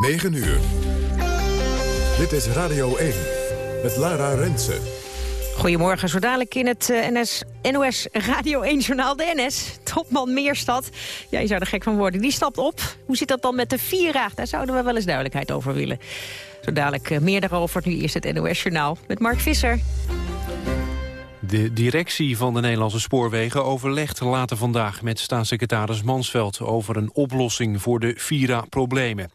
9 uur. Dit is Radio 1 met Lara Rensen. Goedemorgen, zo dadelijk in het eh, NOS Radio 1-journaal de NS. Topman Meerstad, ja, je zou er gek van worden, die stapt op. Hoe zit dat dan met de Vira? Daar zouden we wel eens duidelijkheid over willen. Zo eh, meer daarover, nu eerst het NOS-journaal met Mark Visser. De directie van de Nederlandse Spoorwegen overlegt later vandaag met staatssecretaris Mansveld over een oplossing voor de Vira-problemen.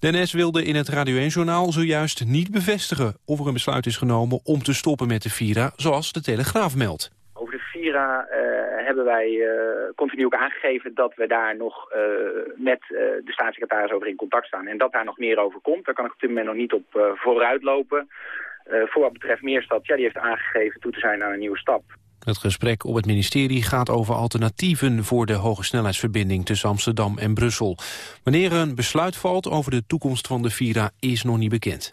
De wilde in het Radio 1-journaal zojuist niet bevestigen of er een besluit is genomen om te stoppen met de Vira, zoals de Telegraaf meldt. Over de Vira uh, hebben wij uh, continu ook aangegeven dat we daar nog uh, met de staatssecretaris over in contact staan. En dat daar nog meer over komt. Daar kan ik op dit moment nog niet op vooruit lopen. Uh, voor wat betreft Meerstad, ja, die heeft aangegeven toe te zijn aan een nieuwe stap. Het gesprek op het ministerie gaat over alternatieven voor de hoge snelheidsverbinding tussen Amsterdam en Brussel. Wanneer er een besluit valt over de toekomst van de Vira is nog niet bekend.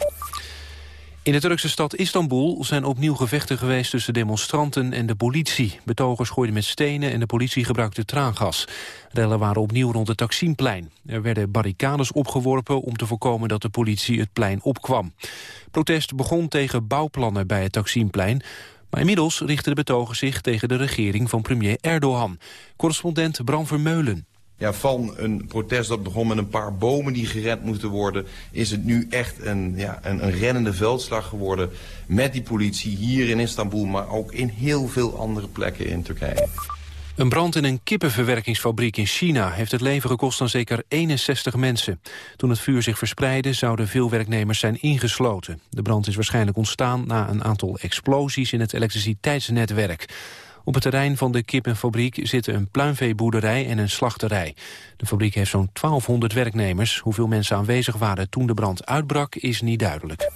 In de Turkse stad Istanbul zijn opnieuw gevechten geweest tussen demonstranten en de politie. Betogers gooiden met stenen en de politie gebruikte traangas. Rellen waren opnieuw rond het Taksimplein. Er werden barricades opgeworpen om te voorkomen dat de politie het plein opkwam. Protest begon tegen bouwplannen bij het Taksimplein. Maar inmiddels richten de betogers zich tegen de regering van premier Erdogan. Correspondent Bram Vermeulen ja, van een protest dat begon met een paar bomen die gered moeten worden... is het nu echt een, ja, een, een rennende veldslag geworden met die politie hier in Istanbul... maar ook in heel veel andere plekken in Turkije. Een brand in een kippenverwerkingsfabriek in China heeft het leven gekost aan zeker 61 mensen. Toen het vuur zich verspreidde zouden veel werknemers zijn ingesloten. De brand is waarschijnlijk ontstaan na een aantal explosies in het elektriciteitsnetwerk. Op het terrein van de kippenfabriek zitten een pluimveeboerderij en een slachterij. De fabriek heeft zo'n 1200 werknemers. Hoeveel mensen aanwezig waren toen de brand uitbrak is niet duidelijk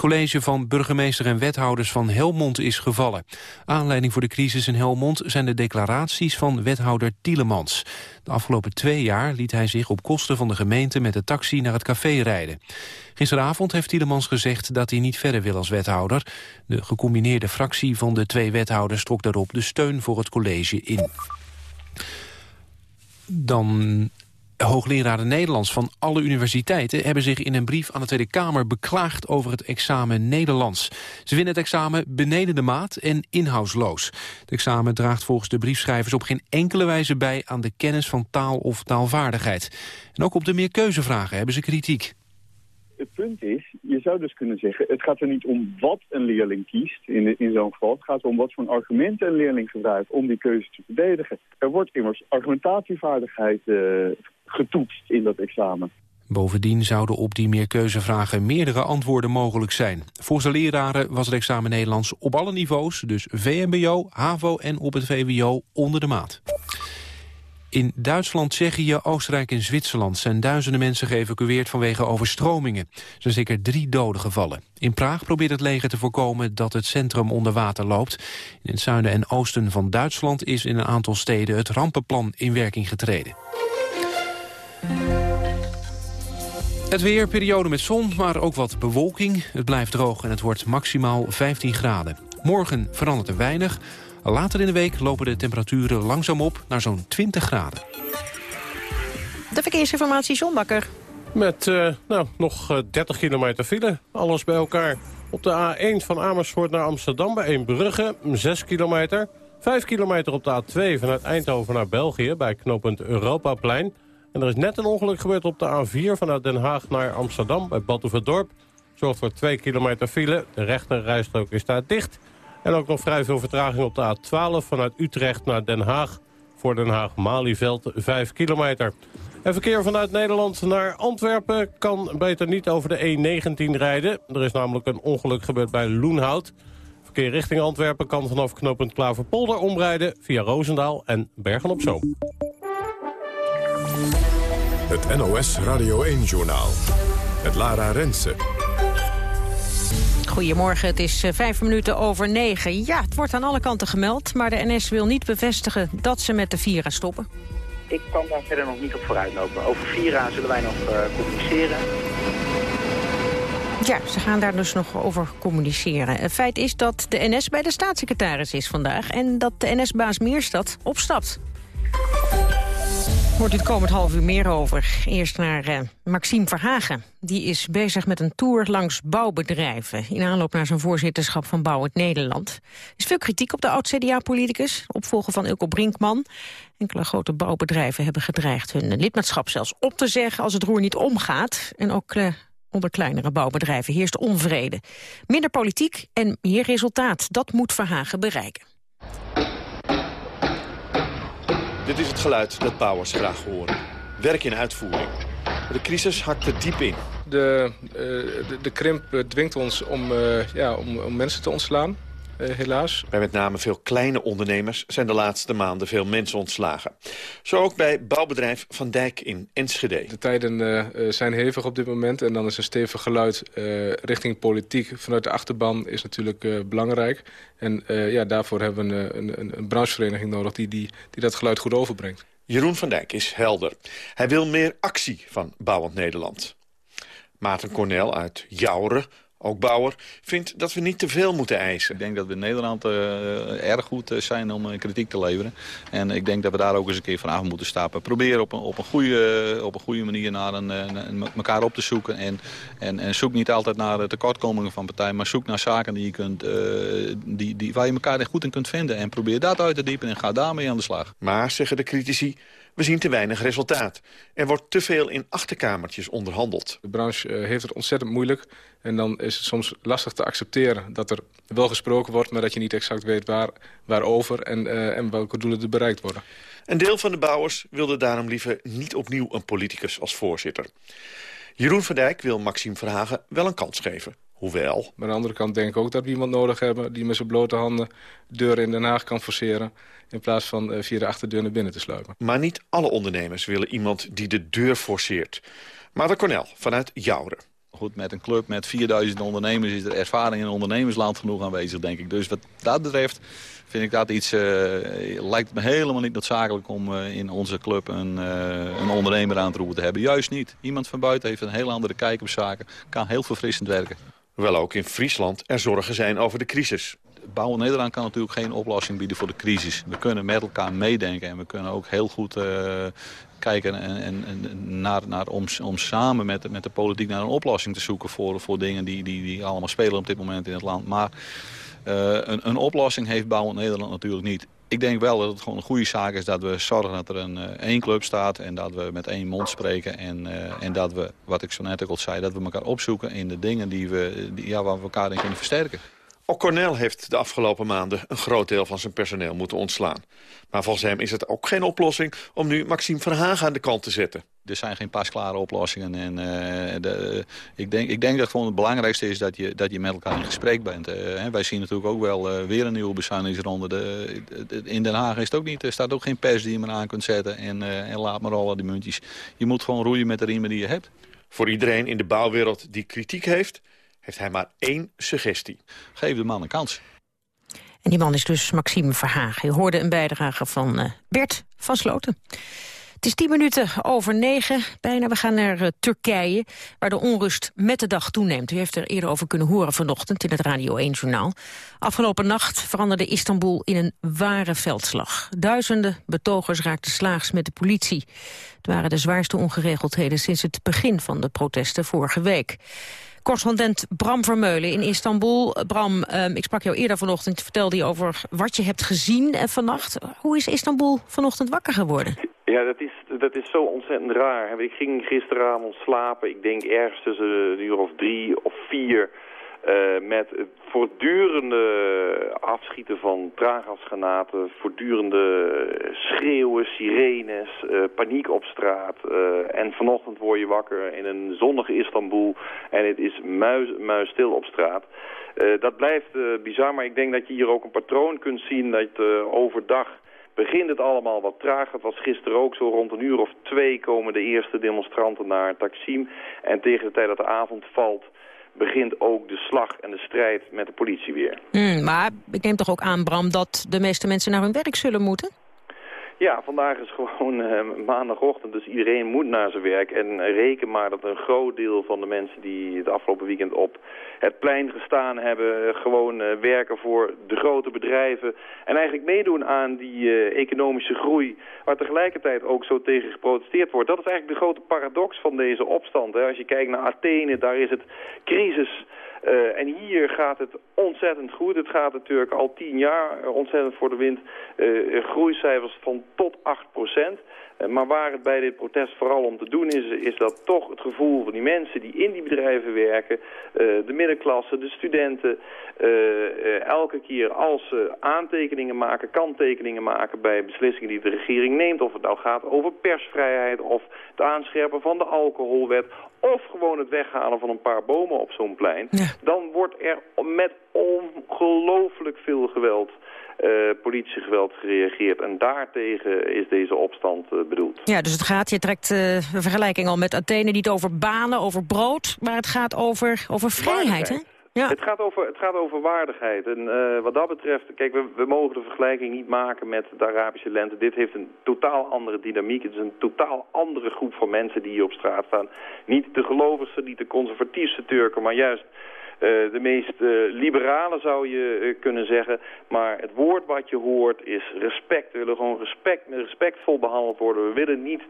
college van burgemeester en wethouders van Helmond is gevallen. Aanleiding voor de crisis in Helmond zijn de declaraties van wethouder Tielemans. De afgelopen twee jaar liet hij zich op kosten van de gemeente met de taxi naar het café rijden. Gisteravond heeft Tielemans gezegd dat hij niet verder wil als wethouder. De gecombineerde fractie van de twee wethouders trok daarop de steun voor het college in. Dan Hoogleraren Nederlands van alle universiteiten hebben zich in een brief aan de Tweede Kamer beklaagd over het examen Nederlands. Ze vinden het examen beneden de maat en inhoudsloos. Het examen draagt volgens de briefschrijvers op geen enkele wijze bij aan de kennis van taal of taalvaardigheid. En ook op de meerkeuzevragen hebben ze kritiek. Het punt is, je zou dus kunnen zeggen, het gaat er niet om wat een leerling kiest in, in zo'n geval. Het gaat om wat voor argumenten een leerling gebruikt om die keuze te verdedigen. Er wordt immers argumentatievaardigheid uh, getoetst in dat examen. Bovendien zouden op die meerkeuzevragen meerdere antwoorden mogelijk zijn. Volgens de leraren was het examen Nederlands op alle niveaus, dus VMBO, HAVO en op het VWO onder de maat. In Duitsland, Tsjechië, Oostenrijk en Zwitserland zijn duizenden mensen geëvacueerd vanwege overstromingen. Er zijn zeker drie doden gevallen. In Praag probeert het leger te voorkomen dat het centrum onder water loopt. In het zuiden en oosten van Duitsland is in een aantal steden het rampenplan in werking getreden. Het weer, periode met zon, maar ook wat bewolking. Het blijft droog en het wordt maximaal 15 graden. Morgen verandert er weinig. Later in de week lopen de temperaturen langzaam op naar zo'n 20 graden. De verkeersinformatie, John Bakker. Met uh, nou, nog 30 eh, kilometer file, alles bij elkaar. Op de A1 van Amersfoort naar Amsterdam bij Eembrugge, 6 kilometer. 5 kilometer op de A2 vanuit Eindhoven naar België bij knooppunt Europaplein. En er is net een ongeluk gebeurd op de A4 vanuit Den Haag naar Amsterdam bij Batuverdorp. Zorgt voor 2 kilometer file. De rechter rijstrook is daar dicht. En ook nog vrij veel vertraging op de A12 vanuit Utrecht naar Den Haag. Voor Den Haag-Malieveld 5 kilometer. En verkeer vanuit Nederland naar Antwerpen kan beter niet over de E19 rijden. Er is namelijk een ongeluk gebeurd bij Loenhout. Verkeer richting Antwerpen kan vanaf knooppunt Klaverpolder omrijden... via Roosendaal en Bergen-op-Zoom. Het NOS Radio 1-journaal. Het Lara Rensen. Goedemorgen, het is eh, vijf minuten over negen. Ja, het wordt aan alle kanten gemeld, maar de NS wil niet bevestigen dat ze met de Vira stoppen. Ik kan daar verder nog niet op vooruitlopen. Over Vira zullen wij nog uh, communiceren. Ja, ze gaan daar dus nog over communiceren. Het feit is dat de NS bij de staatssecretaris is vandaag... en dat de NS-baas Meerstad opstapt. Hoort u het komend half uur meer over. Eerst naar uh, Maxime Verhagen. Die is bezig met een tour langs bouwbedrijven... in aanloop naar zijn voorzitterschap van Bouwend Nederland. Er is veel kritiek op de oud-CDA-politicus, opvolger van Ilko Brinkman. Enkele grote bouwbedrijven hebben gedreigd hun lidmaatschap zelfs op te zeggen... als het roer niet omgaat. En ook uh, onder kleinere bouwbedrijven heerst onvrede. Minder politiek en meer resultaat, dat moet Verhagen bereiken. Dit is het geluid dat bouwers graag horen. Werk in uitvoering. De crisis hakt er diep in. De, uh, de, de, krimp dwingt ons om, uh, ja, om, om mensen te ontslaan. Uh, helaas. Bij met name veel kleine ondernemers zijn de laatste maanden veel mensen ontslagen. Zo ook bij bouwbedrijf Van Dijk in Enschede. De tijden uh, zijn hevig op dit moment en dan is een stevig geluid uh, richting politiek vanuit de achterban is natuurlijk belangrijk. En ja, daarvoor hebben we een, een, een branchevereniging nodig die, die, die dat geluid goed overbrengt. Jeroen van Dijk is helder. Hij wil meer actie van Bouwend Nederland. Maarten Cornel uit Jouren ook Bauer, vindt dat we niet te veel moeten eisen. Ik denk dat we in Nederland uh, erg goed eh, zijn om uh, kritiek te leveren. En ik denk dat we daar ook eens een keer vanaf moeten stappen. Proberen op een, op een, goede, op een goede manier naar een, een, elkaar op te zoeken. En, en, en, zoek niet altijd naar de tekortkomingen van partijen, maar zoek naar zaken die je kunt, die, die, waar je elkaar goed in kunt vinden. En probeer dat uit te diepen en ga daarmee aan de slag. Maar, zeggen de critici, we zien te weinig resultaat. Er wordt te veel in achterkamertjes onderhandeld. De branche heeft het ontzettend moeilijk. En dan is het soms lastig te accepteren dat er wel gesproken wordt... maar dat je niet exact weet waar, waarover en, uh, en welke doelen er bereikt worden. Een deel van de bouwers wilde daarom liever niet opnieuw een politicus als voorzitter. Jeroen van Dijk wil Maxime Verhagen wel een kans geven. Hoewel... Maar aan de andere kant denk ik ook dat we iemand nodig hebben... die met zijn blote handen deuren in Den Haag kan forceren... in plaats van uh, via de achterdeur naar binnen te sluipen. Maar niet alle ondernemers willen iemand die de deur forceert. Maar Cornel vanuit Jouren. Goed, met een club met 4000 ondernemers is er ervaring in ondernemersland genoeg aanwezig, denk ik. Dus wat dat betreft vind ik dat iets, uh, lijkt me helemaal niet noodzakelijk om uh, in onze club een, uh, een ondernemer aan te roepen te hebben. Juist niet. Iemand van buiten heeft een heel andere kijk op zaken, kan heel verfrissend werken. Hoewel ook in Friesland er zorgen zijn over de crisis. Bouwen Nederland kan natuurlijk geen oplossing bieden voor de crisis. We kunnen met elkaar meedenken en we kunnen ook heel goed kijken en, en, naar, naar, om, om samen met, met de politiek naar een oplossing te zoeken voor, voor dingen die, die, die allemaal spelen op dit moment in het land. Maar uh, een, een oplossing heeft Bouwend Nederland natuurlijk niet. Ik denk wel dat het gewoon een goede zaak is dat we zorgen dat er een uh, één club staat... en dat we met één mond spreken. En, uh, en dat we, wat ik zo net ook al zei, dat we elkaar opzoeken in de dingen die we, ja, waar we elkaar in kunnen versterken. Ook Cornel heeft de afgelopen maanden een groot deel van zijn personeel moeten ontslaan. Maar volgens hem is het ook geen oplossing om nu Maxime Verhagen aan de kant te zetten. Er zijn geen pasklare oplossingen. En, uh, de, ik, denk, ik denk dat gewoon het belangrijkste is dat je, dat je met elkaar in gesprek bent. Uh, wij zien natuurlijk ook wel uh, weer een nieuwe bezuinigingsronde. De, de, in Den Haag is het ook niet, er staat ook geen pers die je maar aan kunt zetten. En, en laat maar rollen die muntjes. Je moet gewoon roeien met de riemen die je hebt. Voor iedereen in de bouwwereld die kritiek heeft heeft hij maar één suggestie. Geef de man een kans. En die man is dus Maxime Verhagen. Je hoorde een bijdrage van uh, Bert van Sloten. Het is tien minuten over negen. Bijna, we gaan naar uh, Turkije, waar de onrust met de dag toeneemt. U heeft er eerder over kunnen horen vanochtend in het Radio 1-journaal. Afgelopen nacht veranderde Istanbul in een ware veldslag. Duizenden betogers raakten slaags met de politie. Het waren de zwaarste ongeregeldheden sinds het begin van de protesten vorige week. Correspondent Bram Vermeulen in Istanbul. Bram, um, ik sprak jou eerder vanochtend, vertelde je over wat je hebt gezien uh, vannacht. Hoe is Istanbul vanochtend wakker geworden? Ja, dat is, dat is zo ontzettend raar. Ik ging gisteravond slapen, ik denk ergens tussen een uur of drie of vier... Uh, met voortdurende afschieten van traangasgranaten, voortdurende schreeuwen, sirenes, uh, paniek op straat. En vanochtend word je wakker in een zonnige Istanbul en het is muis, muisstil op straat. dat blijft bizar, maar ik denk dat je hier ook een patroon kunt zien dat overdag begint het allemaal wat traag. Het was gisteren ook zo rond een uur of twee komen de eerste demonstranten naar Taksim. En tegen de tijd dat de avond valt begint ook de slag en de strijd met de politie weer. Mm, maar ik neem toch ook aan, Bram, dat de meeste mensen naar hun werk zullen moeten? Ja, vandaag is gewoon uh, maandagochtend, dus iedereen moet naar zijn werk. En reken maar dat een groot deel van de mensen die het afgelopen weekend op het plein gestaan hebben... gewoon uh, werken voor de grote bedrijven en eigenlijk meedoen aan die economische groei... waar tegelijkertijd ook zo tegen geprotesteerd wordt. Dat is eigenlijk de grote paradox van deze opstand. Hè. Als je kijkt naar Athene, daar is het crisis... Uh, en hier gaat het ontzettend goed. Het gaat natuurlijk al tien jaar ontzettend voor de wind. Uh, groeicijfers van tot 8 procent. Uh, maar waar het bij dit protest vooral om te doen is, is dat toch het gevoel van die mensen die in die bedrijven werken, de middenklasse, de studenten, elke keer als ze aantekeningen maken, kanttekeningen maken bij beslissingen die de regering neemt, of het nou gaat over persvrijheid of het aanscherpen van de alcoholwet of gewoon het weghalen van een paar bomen op zo'n plein... Ja. dan wordt er met ongelooflijk veel geweld... Uh, politiegeweld gereageerd. En daartegen is deze opstand uh, bedoeld. Ja, dus het gaat, je trekt uh, een vergelijking al met Athene... niet over banen, over brood, maar het gaat over, over vrijheid, hè? Ja. Het, gaat over, het gaat over waardigheid. En uh, wat dat betreft, kijk, we, we mogen de vergelijking niet maken met de Arabische lente. Dit heeft een totaal andere dynamiek. Het is een totaal andere groep van mensen die hier op straat staan. Niet de gelovigste, niet de conservatiefste Turken, maar juist de meest uh, liberale zou je uh, kunnen zeggen. Maar het woord wat je hoort is respect. We willen gewoon respect, respectvol behandeld worden. We willen niet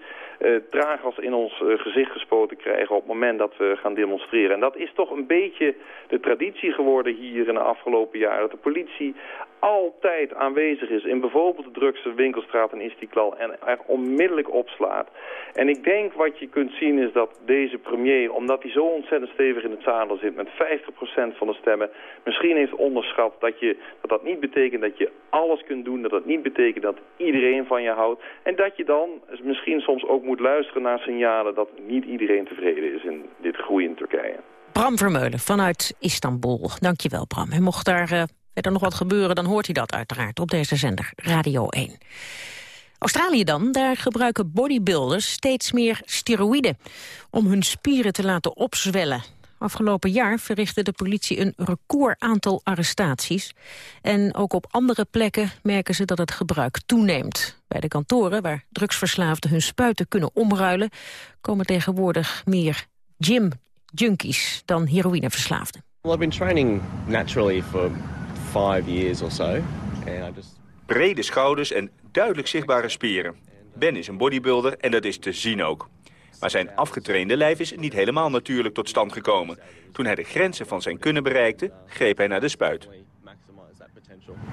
traagals in ons gezicht gespoten krijgen op het moment dat we gaan demonstreren. En dat is toch een beetje de traditie geworden hier in de afgelopen jaren. Dat de politie altijd aanwezig is in bijvoorbeeld de drukste winkelstraat in Istiklal en er onmiddellijk opslaat. En ik denk wat je kunt zien is dat deze premier, omdat hij zo ontzettend stevig in het zadel zit met 50% van de stemmen, misschien heeft onderschat dat, je, dat dat niet betekent dat je alles kunt doen, dat dat niet betekent dat iedereen van je houdt. En dat je dan misschien soms ook moet luisteren naar signalen dat niet iedereen tevreden is in dit groei in Turkije. Bram Vermeulen vanuit Istanbul. Dankjewel Bram. Hij mocht daar uh, verder nog wat gebeuren, dan hoort hij dat uiteraard op deze zender Radio 1. Australië dan, daar gebruiken bodybuilders steeds meer steroïden... om hun spieren te laten opzwellen. Afgelopen jaar verrichtte de politie een record aantal arrestaties. En ook op andere plekken merken ze dat het gebruik toeneemt. Bij de kantoren waar drugsverslaafden hun spuiten kunnen omruilen... komen tegenwoordig meer gym-junkies dan heroïneverslaafden. Well, I've been training naturally for five years or so. And I just... Brede schouders en duidelijk zichtbare spieren. Ben is een bodybuilder en dat is te zien ook. Maar zijn afgetrainde lijf is niet helemaal natuurlijk tot stand gekomen. Toen hij de grenzen van zijn kunnen bereikte, greep hij naar de spuit.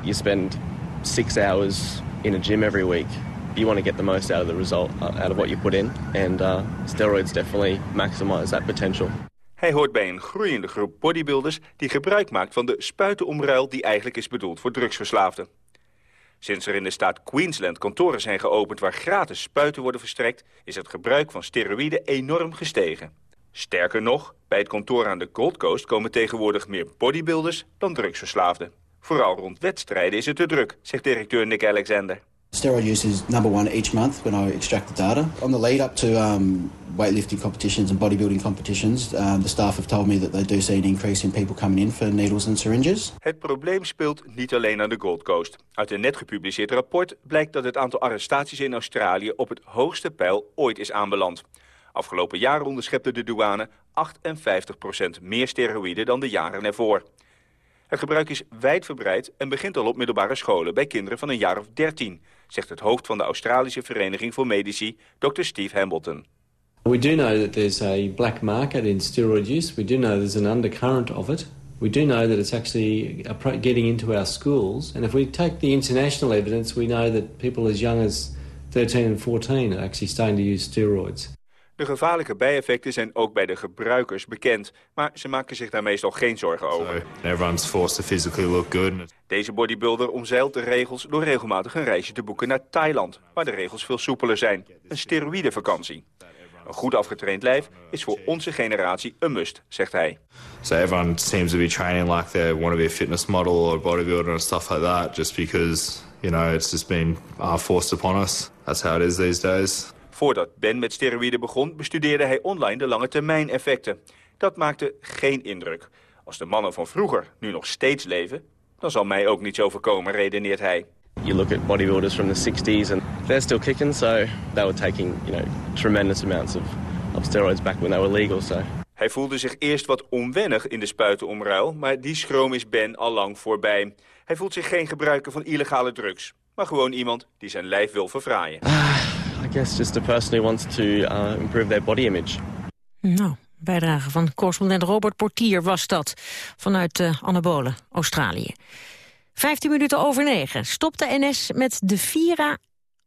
You spend six hours in a gym every week. You want to get the most out of the result, uh, out of what you put in. And uh, steroids definitely maximize that potential. Hij hoort bij een groeiende groep bodybuilders die gebruik maakt van de spuitenomruil die eigenlijk is bedoeld voor drugsverslaafden. Sinds er in de staat Queensland kantoren zijn geopend waar gratis spuiten worden verstrekt, is het gebruik van steroïden enorm gestegen. Sterker nog, bij het kantoor aan de Gold Coast komen tegenwoordig meer bodybuilders dan drugsverslaafden. Vooral rond wedstrijden is het te druk, zegt directeur Nick Alexander. Steroid use is number one each month when I extract the data. On the lead up to um, weightlifting competitions and bodybuilding competitions, um, the staff have told me that they do see an increase in people coming in for needles and syringes. Het probleem speelt niet alleen aan de Gold Coast. Uit een net gepubliceerd rapport blijkt dat het aantal arrestaties in Australië op het hoogste pijl ooit is aanbeland. Afgelopen jaar onderschepte de douane 58% meer steroïden dan de jaren ervoor. Het gebruik is wijdverbreid en begint al op middelbare scholen bij kinderen van een jaar of 13, zegt het hoofd van de Australische Vereniging voor Medici, Dr. Steve Hambleton. We do know that there's a black market in steroid use. We do know there's an undercurrent of it. We do know that it's actually getting into our schools. And if we take the international evidence, we know that people as young as 13 and 14 are actually starting to use steroids. De gevaarlijke bijeffecten zijn ook bij de gebruikers bekend, maar ze maken zich daar meestal geen zorgen over. Deze bodybuilder omzeilt de regels door regelmatig een reisje te boeken naar Thailand, waar de regels veel soepeler zijn. Een steroïdevakantie. Een goed afgetraind lijf is voor onze generatie een must, zegt hij. So everyone seems to be training like they want to be a fitness model or bodybuilder and stuff like that, just because, you know, it's just been uh, forced upon us. That's how it is these days. Voordat Ben met steroïden begon, bestudeerde hij online de lange termijn effecten. Dat maakte geen indruk. Als de mannen van vroeger nu nog steeds leven, dan zal mij ook niets overkomen, redeneert hij. You look at bodybuilders from the 60s and they're still kicking, so they were taking, you know, tremendous amounts of, of steroids back when they were legal, so... Hij voelde zich eerst wat onwennig in de spuitenomruil, maar die schroom is Ben al lang voorbij. Hij voelt zich geen gebruiker van illegale drugs, maar gewoon iemand die zijn lijf wil verfraaien. I guess just a person who wants to uh, improve their body image. Nou, bijdrage van correspondent Robert Portier was dat. Vanuit uh, Anabole, Australië. 15 minuten over negen. Stopt de NS met de Vira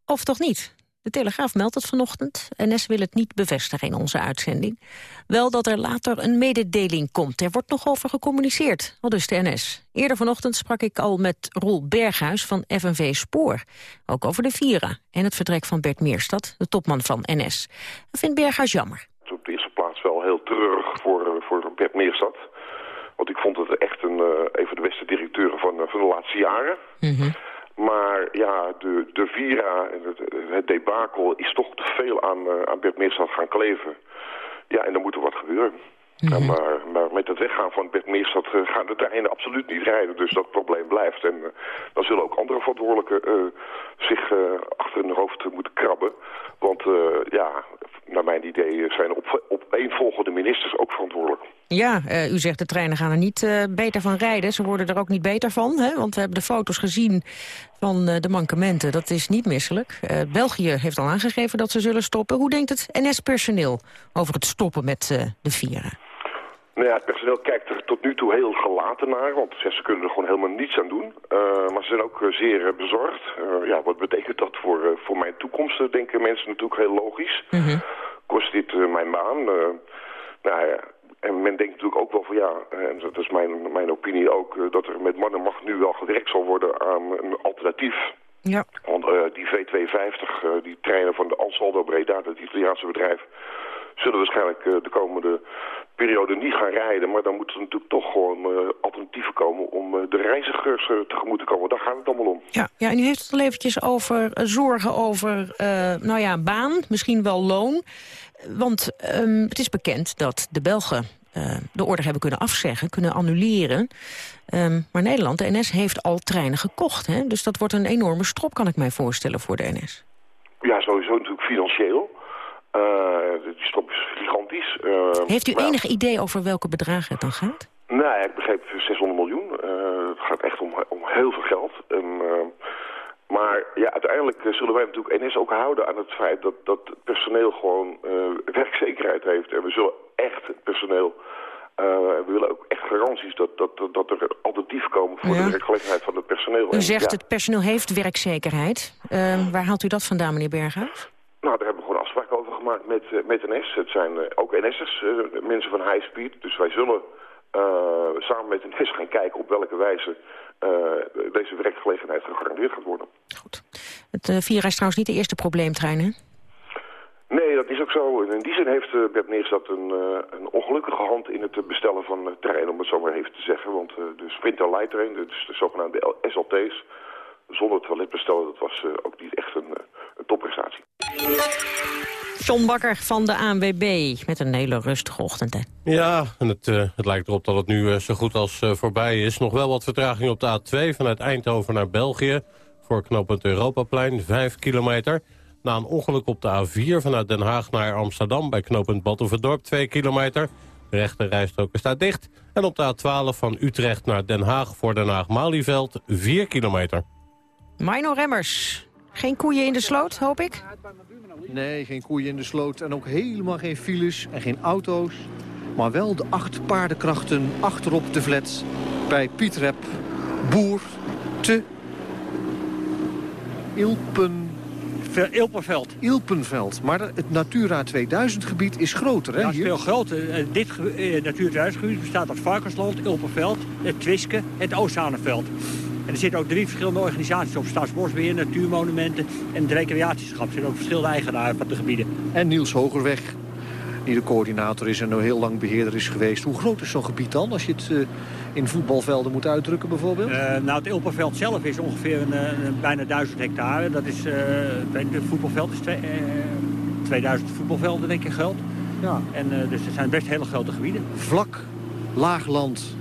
of toch niet? De Telegraaf meldt het vanochtend. NS wil het niet bevestigen in onze uitzending. Wel dat er later een mededeling komt. Er wordt nog over gecommuniceerd, al dus de NS. Eerder vanochtend sprak ik al met Roel Berghuis van FNV Spoor. Ook over de Vira en het vertrek van Bert Meerstad, de topman van NS. Dat vindt Berghuis jammer. Op de eerste plaats wel heel treurig voor, voor Bert Meerstad. Want ik vond het echt een, een van de beste directeuren van, van de laatste jaren. Mm -hmm. Maar ja, de, de Vira en het, het debakel is toch te veel aan, uh, aan Bert Meerstad gaan kleven. Ja, en dan moet er wat gebeuren. Mm -hmm. maar, maar, met het weggaan van Bert Meerstad uh, gaan de treinen absoluut niet rijden. Dus dat probleem blijft. En uh, dan zullen ook andere verantwoordelijken zich achter hun hoofd moeten krabben. Want ja, naar mijn idee zijn op, opeenvolgende ministers ook verantwoordelijk. Ja, uh, u zegt de treinen gaan er niet uh, beter van rijden. Ze worden er ook niet beter van, hè? want we hebben de foto's gezien van de mankementen. Dat is niet misselijk. België heeft al aangegeven dat ze zullen stoppen. Hoe denkt het NS-personeel over het stoppen met de vieren? Nou ja, het personeel kijkt er tot nu toe heel gelaten naar, want ze kunnen er gewoon helemaal niets aan doen. maar ze zijn ook zeer bezorgd. ja, wat betekent dat voor, voor mijn toekomst, denken mensen natuurlijk heel logisch. Mm -hmm. Kost dit mijn baan? nou ja, en men denkt natuurlijk ook wel van ja, en dat is mijn, mijn opinie ook, dat er met man en macht nu wel gewerkt zal worden aan een alternatief. Ja. Want die V250, uh, die treinen van de Ansaldo Breda, dat Italiaanse bedrijf, zullen waarschijnlijk uh, de komende periode niet gaan rijden. Maar dan moeten er natuurlijk toch gewoon alternatieven komen om de reizigers tegemoet te komen. Daar gaat het allemaal om. Ja, ja en u heeft het al eventjes over zorgen over, nou ja, baan, misschien wel loon. Want um, het is bekend dat de Belgen uh, de order hebben kunnen afzeggen, kunnen annuleren. Um, maar Nederland, de NS, heeft al treinen gekocht. Hè? Dus dat wordt een enorme strop, kan ik mij voorstellen, voor de NS. Ja, sowieso natuurlijk financieel. Uh, die strop is gigantisch. Uh, heeft u enig idee over welke bedragen het dan gaat? Nee, ik begreep 600 miljoen. het gaat echt om, om heel veel geld. Maar ja, uiteindelijk zullen wij natuurlijk NS ook houden aan het feit dat, dat het personeel gewoon werkzekerheid heeft. En we zullen echt het personeel, uh, we willen ook echt garanties dat, dat, dat, er alternatieven komen voor ja. de werkgelegenheid van het personeel. U zegt en, ja, het personeel heeft werkzekerheid. Uh, waar haalt u dat vandaan, meneer Berghuis? Nou, daar hebben we afspraken over gemaakt met, met NS. Het zijn ook NS'ers, mensen van high speed. Dus wij zullen samen met NS gaan kijken op welke wijze uh, deze werkgelegenheid gegarandeerd gaat worden. Goed. Het uh, Vira is trouwens niet de eerste probleemtrein, hè? Nee, dat is ook zo. In die zin heeft uh, Bert Neerstad een, uh, een ongelukkige hand in het bestellen van uh, treinen, om het zo maar even te zeggen. Want de Sprinter Light Train, dus de zogenaamde SLT's, zonder toilet bestellen, dat was ook niet echt een, een topprestatie. John Bakker van de ANWB met een hele rustige ochtend. Hè? Ja, en het, uh, het lijkt erop dat het nu uh, zo goed als uh, voorbij is. Nog wel wat vertraging op de A2 vanuit Eindhoven naar België. Voor knooppunt Europaplein, 5 kilometer. Na een ongeluk op de A4 vanuit Den Haag naar Amsterdam... bij knooppunt Battenverdorp, 2 kilometer. De rechte rijstrook staat dicht. En op de A12 van Utrecht naar Den Haag voor Den Haag-Malieveld, 4 kilometer. Mino Remmers, geen koeien in de sloot, hoop ik? Nee, geen koeien in de sloot en ook helemaal geen files en geen auto's. Maar wel de acht paardenkrachten achterop de flats bij Pietrep, Boer, te Ilpen... Ilpenveld. Ilpenveld. Maar het Natura 2000 gebied is groter, hè? Ja, het is hier? veel groter. Dit uh, Natura 2000 gebied bestaat uit Varkensland, Ilpenveld, het Twiske en het Oostzaanenveld. En er zitten ook drie verschillende organisaties op. Staatsbosbeheer, Natuurmonumenten en het Recreatieschap. Er zijn ook verschillende eigenaren van de gebieden. En Niels Hogerweg, die de coördinator is en heel lang beheerder is geweest. Hoe groot is zo'n gebied dan, als je het uh, in voetbalvelden moet uitdrukken bijvoorbeeld? Uh, nou, het Ilpenveld zelf is ongeveer een, een, bijna 1000 hectare. Dat is, uh, het voetbalveld is twee, 2000 voetbalvelden, denk ik, groot. Ja. En, dus het zijn best hele grote gebieden. Vlak, laag land,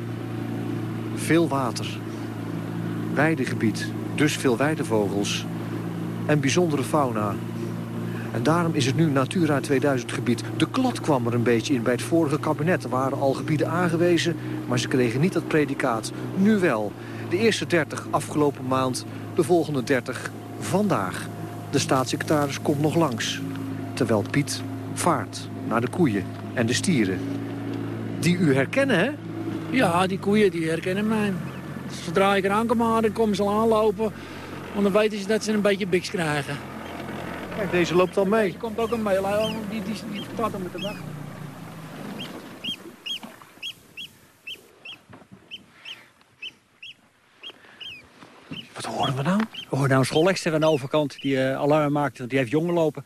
veel water weidegebied, dus veel weidevogels. en bijzondere fauna. En daarom is het nu Natura 2000 gebied. De klot kwam er een beetje in bij het vorige kabinet. Er waren al gebieden aangewezen, maar ze kregen niet dat predicaat. Nu wel. De eerste 30 afgelopen maand, de volgende 30 vandaag. De staatssecretaris komt nog langs. Terwijl Piet vaart naar de koeien en de stieren. Die u herkennen, hè? Ja, die koeien die herkennen mij. Zodra ik eraan kom dan komen ze al aanlopen. Want dan weten ze dat ze een beetje biks krijgen. Kijk, deze loopt al mee. Deze komt ook een mee. Die, die, die staat met de wachten. Wat horen we nou? We horen nou een schoolexter aan de overkant die uh, alarm maakt. Want die heeft jongen lopen.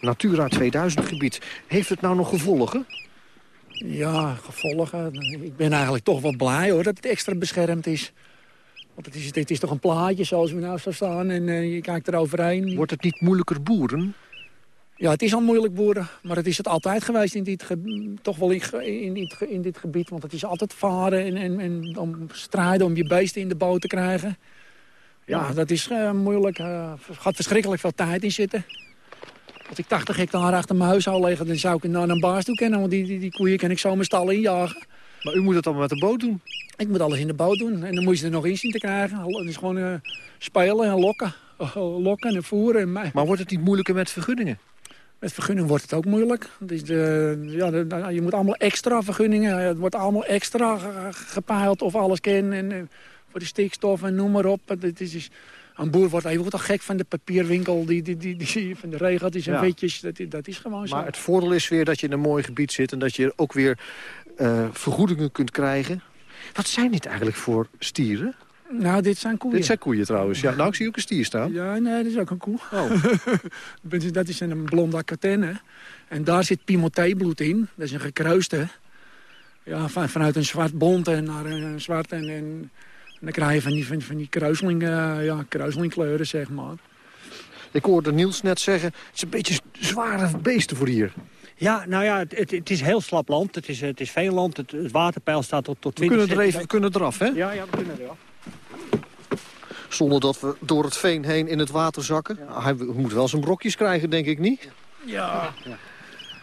Natura 2000 gebied. Heeft het nou nog gevolgen? Ja, gevolgen. Ik ben eigenlijk toch wel blij hoor dat het extra beschermd is. Want het is, het is toch een plaatje zoals we nou zo staan en uh, je kijkt er overheen. Wordt het niet moeilijker boeren? Ja, het is al moeilijk boeren, maar het is het altijd geweest in dit, toch wel in, in, dit, in dit gebied. Want het is altijd varen en, en, en om strijden om je beesten in de boot te krijgen. Ja, ja dat is uh, moeilijk. Er uh, gaat verschrikkelijk veel tijd in zitten. Als ik 80 hectare achter mijn huis zou leggen, dan zou ik naar een baas toe kennen. Want die, die, die koeien kan ik zo mijn stallen injagen. Maar u moet het allemaal met de boot doen? Ik moet alles in de boot doen. En dan moet je er nog in zien te krijgen. Het is gewoon uh, spelen en lokken. lokken en voeren. En maar wordt het niet moeilijker met vergunningen? Met vergunningen wordt het ook moeilijk. Dus de, ja, de, je moet allemaal extra vergunningen. Het wordt allemaal extra gepeild of alles kan. En, en, voor de stikstof en noem maar op. Het is, een boer wordt, je wordt al gek van de papierwinkel, die, die, die, die van de regeltjes en ja. witjes. Dat, dat is gewoon zo. Maar het voordeel is weer dat je in een mooi gebied zit... en dat je ook weer uh, vergoedingen kunt krijgen. Wat zijn dit eigenlijk voor stieren? Nou, dit zijn koeien. Dit zijn koeien trouwens. Ja, nou, ik zie ook een stier staan. Ja, nee, dat is ook een koe. Oh. dat is een blonde acatenne. En daar zit Piemonte-bloed in. Dat is een gekruiste. Ja, van, vanuit een zwart bont en naar een zwart. En, en, en dan krijg je van die, van, van die kruisling, uh, ja, kruislingkleuren, zeg maar. Ik hoorde Niels net zeggen, het is een beetje zware beesten voor hier. Ja, nou ja, het, het, is heel slap land. Het is, het is veel land. Het, het waterpeil staat tot, tot 20 We kunnen er even we kunnen eraf, hè? Ja, ja, we kunnen eraf. Zonder dat we door het veen heen in het water zakken. Ja. Hij moet wel zijn brokjes krijgen, denk ik niet. Ja. ja.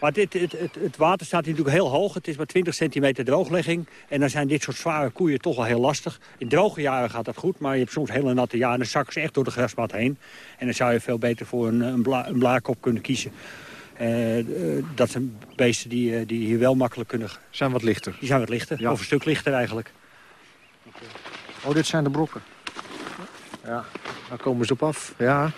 Maar dit, het, het, het, water staat hier natuurlijk heel hoog. Het is maar 20 centimeter drooglegging. En dan zijn dit soort zware koeien toch wel heel lastig. In droge jaren gaat dat goed, maar je hebt soms hele natte jaren. Dan zakken ze echt door de grasmat heen. En dan zou je veel beter voor een, een, bla, een blaarkop kunnen kiezen. Uh, uh, dat zijn beesten die, uh, die hier wel makkelijk kunnen... Zijn wat lichter? Die zijn wat lichter, ja. of een stuk lichter eigenlijk. Oh, dit zijn de brokken. Ja, daar komen ze op af. Ja.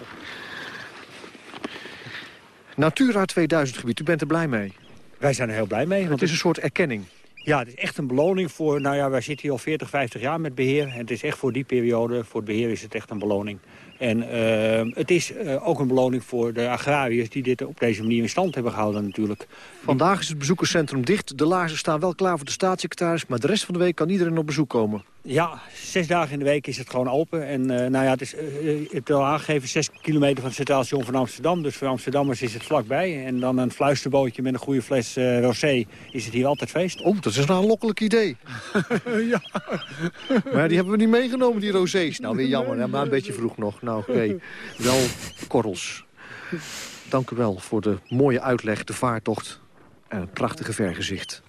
Natura 2000 gebied, u bent er blij mee? Wij zijn er heel blij mee. Want het is een soort erkenning. Ja, het is echt een beloning voor... Nou ja, wij zitten hier al 40, 50 jaar met beheer. En het is echt voor die periode, voor het beheer is het echt een beloning. En uh, het is uh, ook een beloning voor de agrariërs die dit op deze manier in stand hebben gehouden natuurlijk. Vandaag is het bezoekerscentrum dicht. De laarzen staan wel klaar voor de staatssecretaris, maar de rest van de week kan iedereen op bezoek komen. Ja, zes dagen in de week is het gewoon open. En uh, nou ja, het is uh, het al aangegeven, zes kilometer van het Centraal Station van Amsterdam. Dus voor Amsterdammers is het vlakbij. En dan een fluisterbootje met een goede fles uh, rosé is het hier altijd feest. Oh, dat is een aanlokkelijk idee. ja. Maar die hebben we niet meegenomen, die rosés. Nou, weer jammer, maar een beetje vroeg nog. Nou, oké. Okay. Wel korrels. Dank u wel voor de mooie uitleg, de vaartocht en het prachtige vergezicht.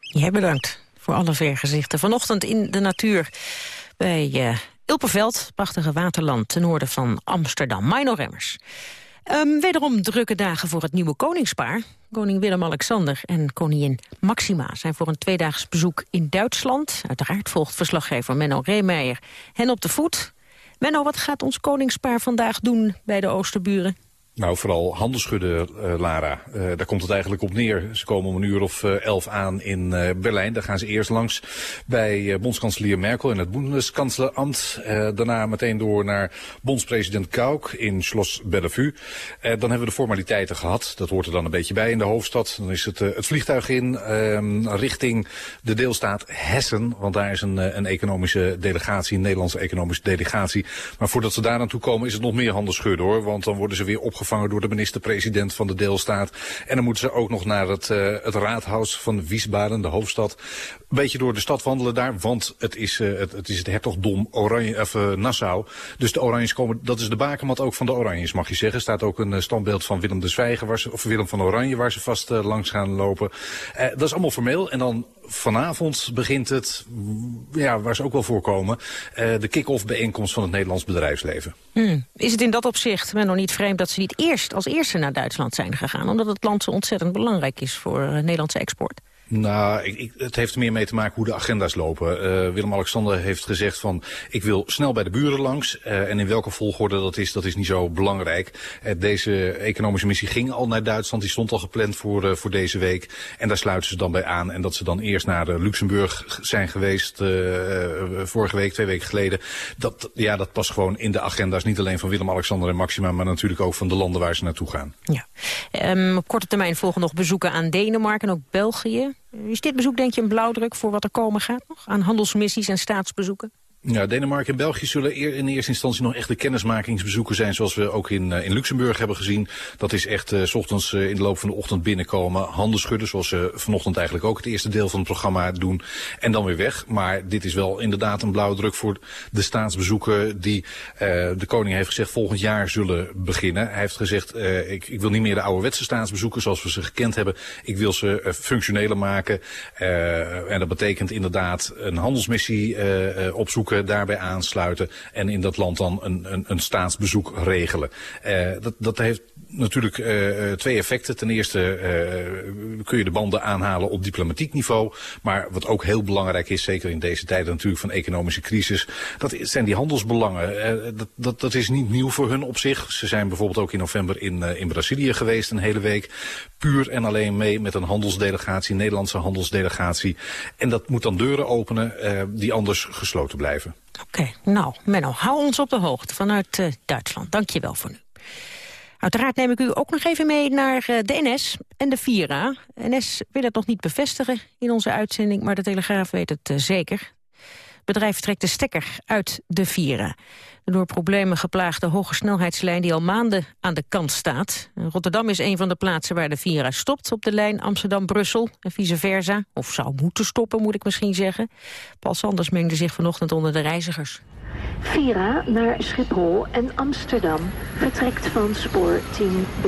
Jij bedankt voor alle vergezichten. Vanochtend in de natuur bij uh, prachtige waterland ten noorden van Amsterdam. Mino Remmers. Um, wederom drukke dagen voor het nieuwe koningspaar. Koning Willem-Alexander en koningin Maxima zijn voor een tweedaags bezoek in Duitsland. Uiteraard volgt verslaggever Menno Reemeijer hen op de voet. Menno, wat gaat ons koningspaar vandaag doen bij de Oosterburen? Nou, vooral handen schudden, uh, Lara. Uh, daar komt het eigenlijk op neer. Ze komen om een uur of uh, elf aan in Berlijn. Daar gaan ze eerst langs bij bondskanselier Merkel in het Bundeskanzleramt. daarna meteen door naar bondspresident Kauk in Schloss Bellevue. dan hebben we de formaliteiten gehad. Dat hoort er dan een beetje bij in de hoofdstad. Dan is het, het vliegtuig in ehm, richting de deelstaat Hessen. Want daar is een, een economische delegatie, een Nederlandse economische delegatie. Maar voordat ze daar naartoe komen is het nog meer handen schudden hoor. Want dan worden ze weer opgevangen opgevangen door de minister-president van de deelstaat. En dan moeten ze ook nog naar het, uh, het raadhuis van Wiesbaden, de hoofdstad. Een beetje door de stad wandelen daar, want het is, uh, het, het, is het hertogdom Oranje, of, uh, Nassau. Dus de Oranjes komen, dat is de bakermat ook van de Oranjes, mag je zeggen. Staat ook een standbeeld van Willem de Zwijger, waar ze, of Willem van Oranje, waar ze vast langs gaan lopen. dat is allemaal formeel. En dan vanavond begint het, ja, waar ze ook wel voorkomen, de kick-off bijeenkomst van het Nederlands bedrijfsleven. Hmm. Is het in dat opzicht nog niet vreemd dat ze niet eerst als eerste naar Duitsland zijn gegaan? Omdat het land zo ontzettend belangrijk is voor uh, Nederlandse export. Nou, ik, ik, het heeft er meer mee te maken hoe de agenda's lopen. Uh, Willem-Alexander heeft gezegd van, ik wil snel bij de buren langs. Uh, en in welke volgorde dat is, dat is niet zo belangrijk. Uh, deze economische missie ging al naar Duitsland. Die stond al gepland voor, voor deze week. En daar sluiten ze dan bij aan. En dat ze dan eerst naar Luxemburg zijn geweest, vorige week, twee weken geleden. Dat, ja, dat past gewoon in de agenda's. Niet alleen van Willem-Alexander en Maxima, maar natuurlijk ook van de landen waar ze naartoe gaan. Ja. Um, op korte termijn volgen nog bezoeken aan Denemarken en ook België. Is dit bezoek denk je een blauwdruk voor wat er komen gaat nog? Aan handelsmissies en staatsbezoeken? Ja, Denemarken en België zullen in eerste instantie nog echt de kennismakingsbezoeken zijn... zoals we ook in, in Luxemburg hebben gezien. Dat is echt uh, s ochtends uh, in de loop van de ochtend binnenkomen. Handen schudden, zoals ze vanochtend eigenlijk ook het eerste deel van het programma doen. En dan weer weg. Maar dit is wel inderdaad een blauwdruk voor de staatsbezoeken... die de koning heeft gezegd volgend jaar zullen beginnen. Hij heeft gezegd, ik, ik wil niet meer de ouderwetse staatsbezoeken zoals we ze gekend hebben. Ik wil ze functioneler maken. en dat betekent inderdaad een handelsmissie opzoeken daarbij aansluiten en in dat land dan een, een, een staatsbezoek regelen. Uh, dat, dat heeft natuurlijk uh, twee effecten. Ten eerste kun je de banden aanhalen op diplomatiek niveau. Maar wat ook heel belangrijk is, zeker in deze tijden natuurlijk van economische crisis, dat zijn die handelsbelangen. Dat, dat, dat is niet nieuw voor hun op zich. Ze zijn bijvoorbeeld ook in november in, in Brazilië geweest een hele week. Puur en alleen mee met een handelsdelegatie, Nederlandse handelsdelegatie. En dat moet dan deuren openen die anders gesloten blijven. Oké, nou Menno, hou ons op de hoogte vanuit Duitsland. Dank je wel voor nu. Uiteraard neem ik u ook nog even mee naar eh, de NS en de Vira. NS wil het nog niet bevestigen in onze uitzending, maar de Telegraaf weet het uh, zeker. Het bedrijf trekt de stekker uit de Vira. De door problemen geplaagde hoge snelheidslijn die al maanden aan de kant staat. Rotterdam is een van de plaatsen waar de Vira stopt op de lijn Amsterdam-Brussel en vice versa. Of zou moeten stoppen, moet ik misschien zeggen. Paul Sanders mengde zich vanochtend onder de reizigers. Vira naar Schiphol en Amsterdam vertrekt van spoor 10B.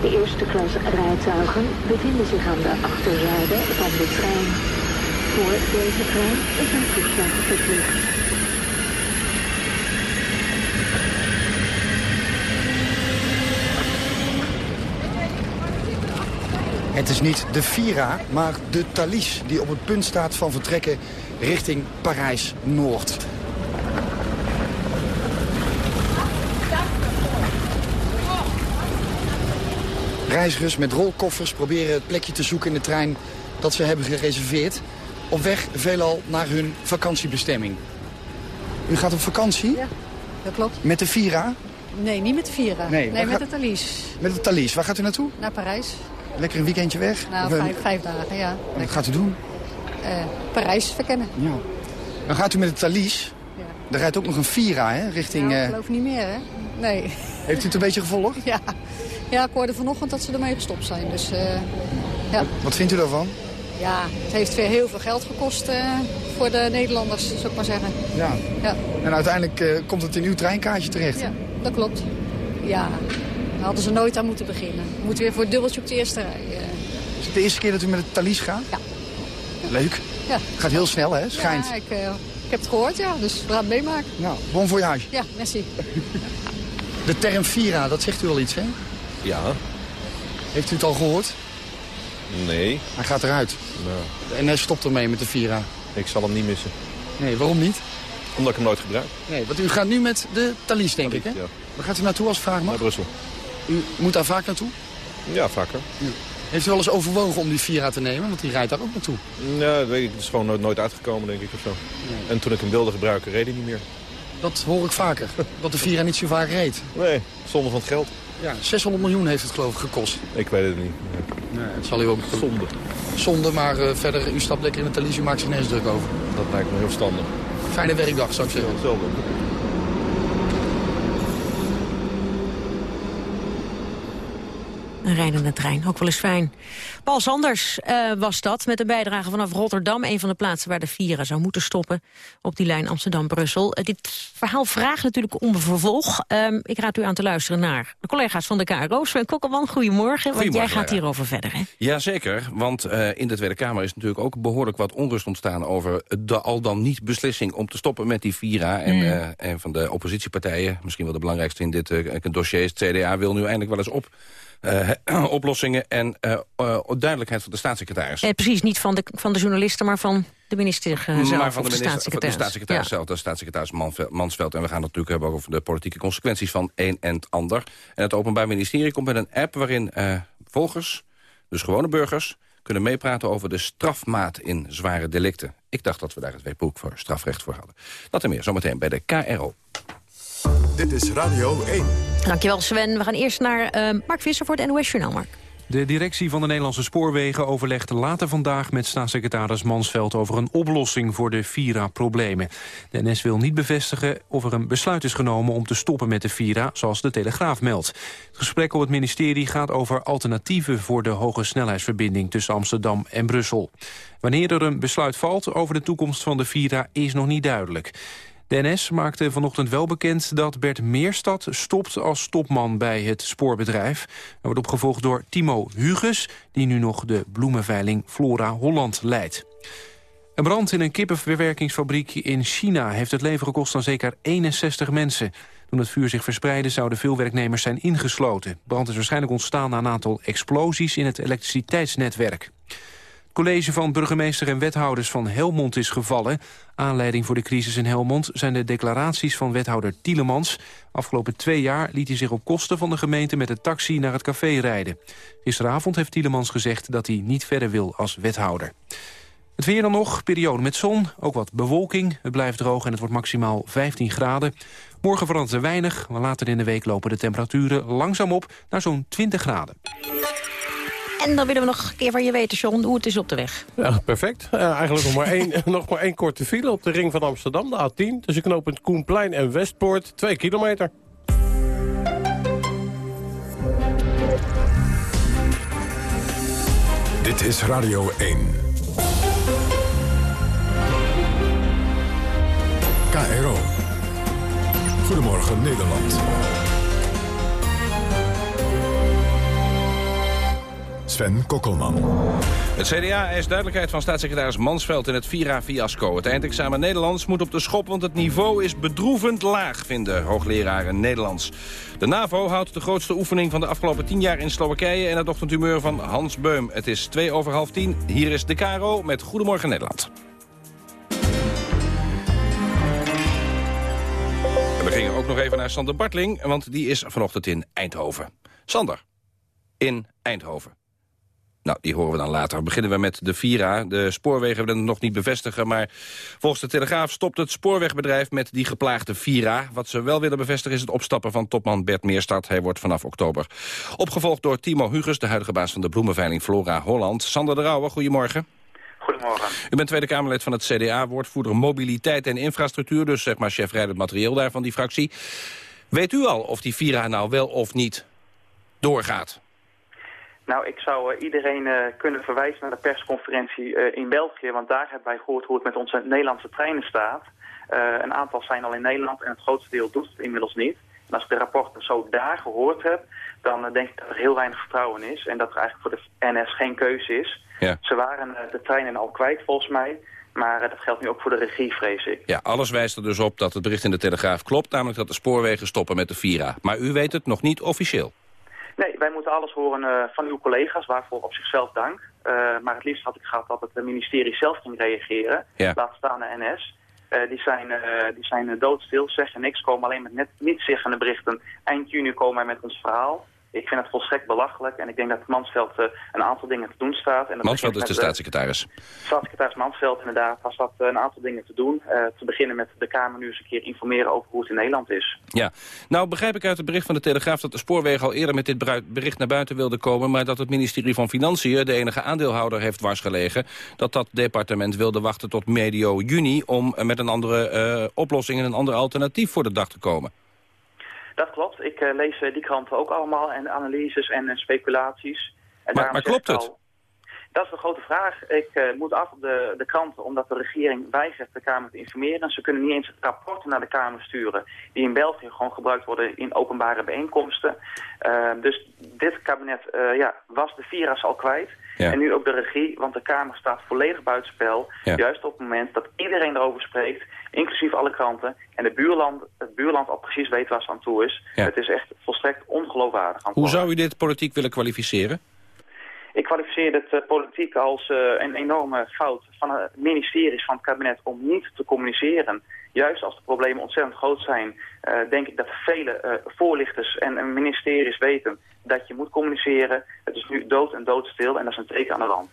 De eerste klas rijtuigen bevinden zich aan de achterzijde van de trein. Voor deze trein is een toeslag verplicht. Het is niet de Vira, maar de Thalys die op het punt staat van vertrekken richting Parijs-Noord. Reizigers met rolkoffers proberen het plekje te zoeken in de trein dat ze hebben gereserveerd. Op weg veelal naar hun vakantiebestemming. U gaat op vakantie? Ja, dat klopt. Met de Vira? Nee, niet met de Vira. Nee, nee met de Thalys. Met de Thalys. Waar gaat u naartoe? Naar Parijs. Lekker een weekendje weg? Nou, vijf, vijf, dagen, ja. Wat gaat u doen? Uh, Parijs verkennen. Ja. Dan gaat u met de Thalys. Ja. Er rijdt ook nog een Vira, hè? Richting... Nou, ik geloof niet meer, hè? Nee. Heeft u het een beetje gevolgd? Ja. Ja, ik hoorde vanochtend dat ze ermee gestopt zijn. Dus, ja. Wat vindt u daarvan? Ja, het heeft weer heel veel geld gekost uh, voor de Nederlanders, zou ik maar zeggen. Ja. ja. En uiteindelijk uh, komt het in uw treinkaartje terecht? Ja, dat klopt. Ja, daar hadden ze nooit aan moeten beginnen. We moeten weer voor het dubbeltje op de eerste rij. Is het de eerste keer dat u met het Thalys gaat? Ja. Leuk. Ja. Gaat heel snel, hè? Schijnt. Ja, ik, ik heb het gehoord, ja. Dus we gaan het meemaken. Nou, bon voyage. Ja, merci. de term Vira, dat zegt u al iets, hè? Ja. Heeft u het al gehoord? Nee. Hij gaat eruit. Nou. De NS stopt ermee met de Vira. Ik zal hem niet missen. Nee, waarom niet? Omdat ik hem nooit gebruik. Nee, want u gaat nu met de Thalys, denk ik, hè? Ja. Waar gaat u naartoe als vraag mag? Naar Brussel. U moet daar vaak naartoe? Ja, vaker. Ja. Heeft u wel eens overwogen om die Vira te nemen? Want die rijdt daar ook naartoe. Ja, dat weet ik. Het is gewoon nooit, nooit uitgekomen, denk ik, of zo. Nee. En toen ik hem wilde gebruiken, reed hij niet meer. Dat hoor ik vaker. dat de Vira niet zo vaak reed. Nee, zonder van het geld. Ja, 600 miljoen heeft het geloof ik gekost. Ik weet het niet. Nee. het zal u ook... Zonde. Zonde, maar uh, verder, u stapt lekker in het Thalys, u maakt zich nergens druk over. Dat lijkt me heel verstandig. Fijne werkdag, zou ik zeggen. Hetzelfde. Een rijdende trein, ook wel eens fijn. Paul Sanders uh, was dat, met een bijdrage vanaf Rotterdam... een van de plaatsen waar de Vira zou moeten stoppen... op die lijn Amsterdam-Brussel. Uh, dit verhaal vraagt natuurlijk om vervolg. Uh, ik raad u aan te luisteren naar de collega's van de KRO. Sven Kokkelman, goedemorgen, want jij gaat hierover verder, hè? Jazeker, want uh, in de Tweede Kamer is natuurlijk ook behoorlijk wat onrust ontstaan... over de al dan niet beslissing om te stoppen met die Vira. En mm. een van de oppositiepartijen, misschien wel de belangrijkste in dit dossier... is het CDA, wil nu eindelijk wel eens op oplossingen en uh, duidelijkheid van de staatssecretaris. Eh, precies, niet van de, van de journalisten, maar van de minister zelf. Maar van de, minister, staatssecretaris. de staatssecretaris zelf, de staatssecretaris Mansveld. En we gaan het natuurlijk hebben over de politieke consequenties van een en het ander. En het Openbaar Ministerie komt met een app waarin volgers, dus gewone burgers kunnen meepraten over de strafmaat in zware delicten. Ik dacht dat we daar het wetboek voor strafrecht voor hadden. Dat en meer zometeen bij de KRO. Dit is Radio 1. Dankjewel Sven. We gaan eerst naar uh, Mark Visser voor het NOS Journaal, Mark. De directie van de Nederlandse Spoorwegen overlegt later vandaag met staatssecretaris Mansveld over een oplossing voor de Vira-problemen. De NS wil niet bevestigen of er een besluit is genomen om te stoppen met de Vira, zoals de Telegraaf meldt. Het gesprek op het ministerie gaat over alternatieven voor de hoge snelheidsverbinding tussen Amsterdam en Brussel. Wanneer er een besluit valt over de toekomst van de Vira is nog niet duidelijk. De NS maakte vanochtend wel bekend dat Bert Meerstad stopt als topman bij het spoorbedrijf. Hij wordt opgevolgd door Timo Huges, die nu nog de bloemenveiling Flora Holland leidt. Een brand in een kippenverwerkingsfabriek in China heeft het leven gekost aan zeker 61 mensen. Toen het vuur zich verspreidde zouden veel werknemers zijn ingesloten. brand is waarschijnlijk ontstaan na een aantal explosies in het elektriciteitsnetwerk. College van burgemeester en wethouders van Helmond is gevallen. Aanleiding voor de crisis in Helmond zijn de declaraties van wethouder Tielemans. Afgelopen twee jaar liet hij zich op kosten van de gemeente met de taxi naar het café rijden. Gisteravond heeft Tielemans gezegd dat hij niet verder wil als wethouder. Het weer dan nog, periode met zon, ook wat bewolking. Het blijft droog en het wordt maximaal 15 graden. Morgen verandert er weinig, maar later in de week lopen de temperaturen langzaam op naar zo'n 20 graden. En dan willen we nog een keer van je weten, John, hoe het is op de weg. Ja, perfect. Uh, eigenlijk nog maar, één, nog maar één korte file op de ring van Amsterdam, de A10. Tussen knooppunt Koenplein en Westpoort, twee kilometer. Dit is Radio 1. KRO. Goedemorgen Nederland. Sven Kokkelman. Het CDA is duidelijkheid van staatssecretaris Mansveld in het Vira-fiasco. Het eindexamen Nederlands moet op de schop, want het niveau is bedroevend laag, vinden hoogleraren Nederlands. De NAVO houdt de grootste oefening van de afgelopen tien jaar in Slowakije... en het ochtendhumeur van Hans Beum. Het is twee over half tien. Hier is de Caro met Goedemorgen Nederland. We gingen ook nog even naar Sander Bartling, want die is vanochtend in Eindhoven. Sander, in Eindhoven. Nou, die horen we dan later. Beginnen we met de Vira. De spoorwegen willen het nog niet bevestigen, maar volgens de Telegraaf stopt het spoorwegbedrijf met die geplaagde Vira. Wat ze wel willen bevestigen is het opstappen van topman Bert Meerstad. Hij wordt vanaf oktober opgevolgd door Timo Huges, de huidige baas van de bloemenveiling Flora Holland. Sander de Rauwe, goedemorgen. Goedemorgen. U bent Tweede Kamerlid van het CDA, woordvoerder mobiliteit en infrastructuur, dus zeg maar chef rijdend materieel daar van die fractie. Weet u al of die Vira nou wel of niet doorgaat? Nou, ik zou uh, iedereen uh, kunnen verwijzen naar de persconferentie uh, in België. Want daar hebben wij gehoord hoe het met onze Nederlandse treinen staat. een aantal zijn al in Nederland en het grootste deel doet het inmiddels niet. En als ik de rapporten zo daar gehoord heb, dan denk ik dat er heel weinig vertrouwen is. En dat er eigenlijk voor de NS geen keuze is. Ja. Ze waren de treinen al kwijt volgens mij. Maar dat geldt nu ook voor de regie, vrees ik. Ja, alles wijst er dus op dat het bericht in de Telegraaf klopt. Namelijk dat de spoorwegen stoppen met de Vira. Maar u weet het nog niet officieel. Nee, wij moeten alles horen uh, van uw collega's, waarvoor op zichzelf dank. Uh, maar het liefst had ik gehad dat het ministerie zelf ging reageren. Ja. Laat staan de NS. Uh, die zijn, die zijn doodstil, zeggen niks, komen alleen met net niet zeggende berichten. Eind juni komen wij met ons verhaal. Ik vind het volstrekt belachelijk en ik denk dat Mansveld uh, een aantal dingen te doen staat. En dat Mansveld is de staatssecretaris. Staatssecretaris Mansveld inderdaad, was dat uh, een aantal dingen te doen. Uh, te beginnen met de Kamer nu eens een keer informeren over hoe het in Nederland is. Ja, nou begrijp ik uit het bericht van de Telegraaf dat de spoorwegen al eerder met dit bericht naar buiten wilden komen. Maar dat het ministerie van Financiën, de enige aandeelhouder, heeft dwars gelegen. Dat dat departement wilde wachten tot medio juni om met een andere oplossing en een ander alternatief voor de dag te komen. Dat klopt. Ik uh, lees die kranten ook allemaal en analyses en speculaties. En maar, maar klopt het? Dat is de grote vraag. Ik moet af op de, de kranten, omdat de regering weigert de Kamer te informeren. Ze kunnen niet eens rapporten naar de Kamer sturen, die in België gewoon gebruikt worden in openbare bijeenkomsten. Dus dit kabinet ja, was de vira's al kwijt. Ja. En nu ook de regie, want de Kamer staat volledig buitenspel. Ja. Juist op het moment dat iedereen erover spreekt, inclusief alle kranten. En de buurland, het buurland al precies weet waar ze aan toe is. Ja. Het is echt volstrekt ongeloofwaardig. Hoe zou u dit politiek willen kwalificeren? Ik kwalificeer het uh, politiek als uh, een enorme fout van het ministeries van het kabinet om niet te communiceren. Juist als de problemen ontzettend groot zijn, uh, denk ik dat vele voorlichters en, ministeries weten dat je moet communiceren. Het is nu dood en doodstil en dat is een teken aan de rand.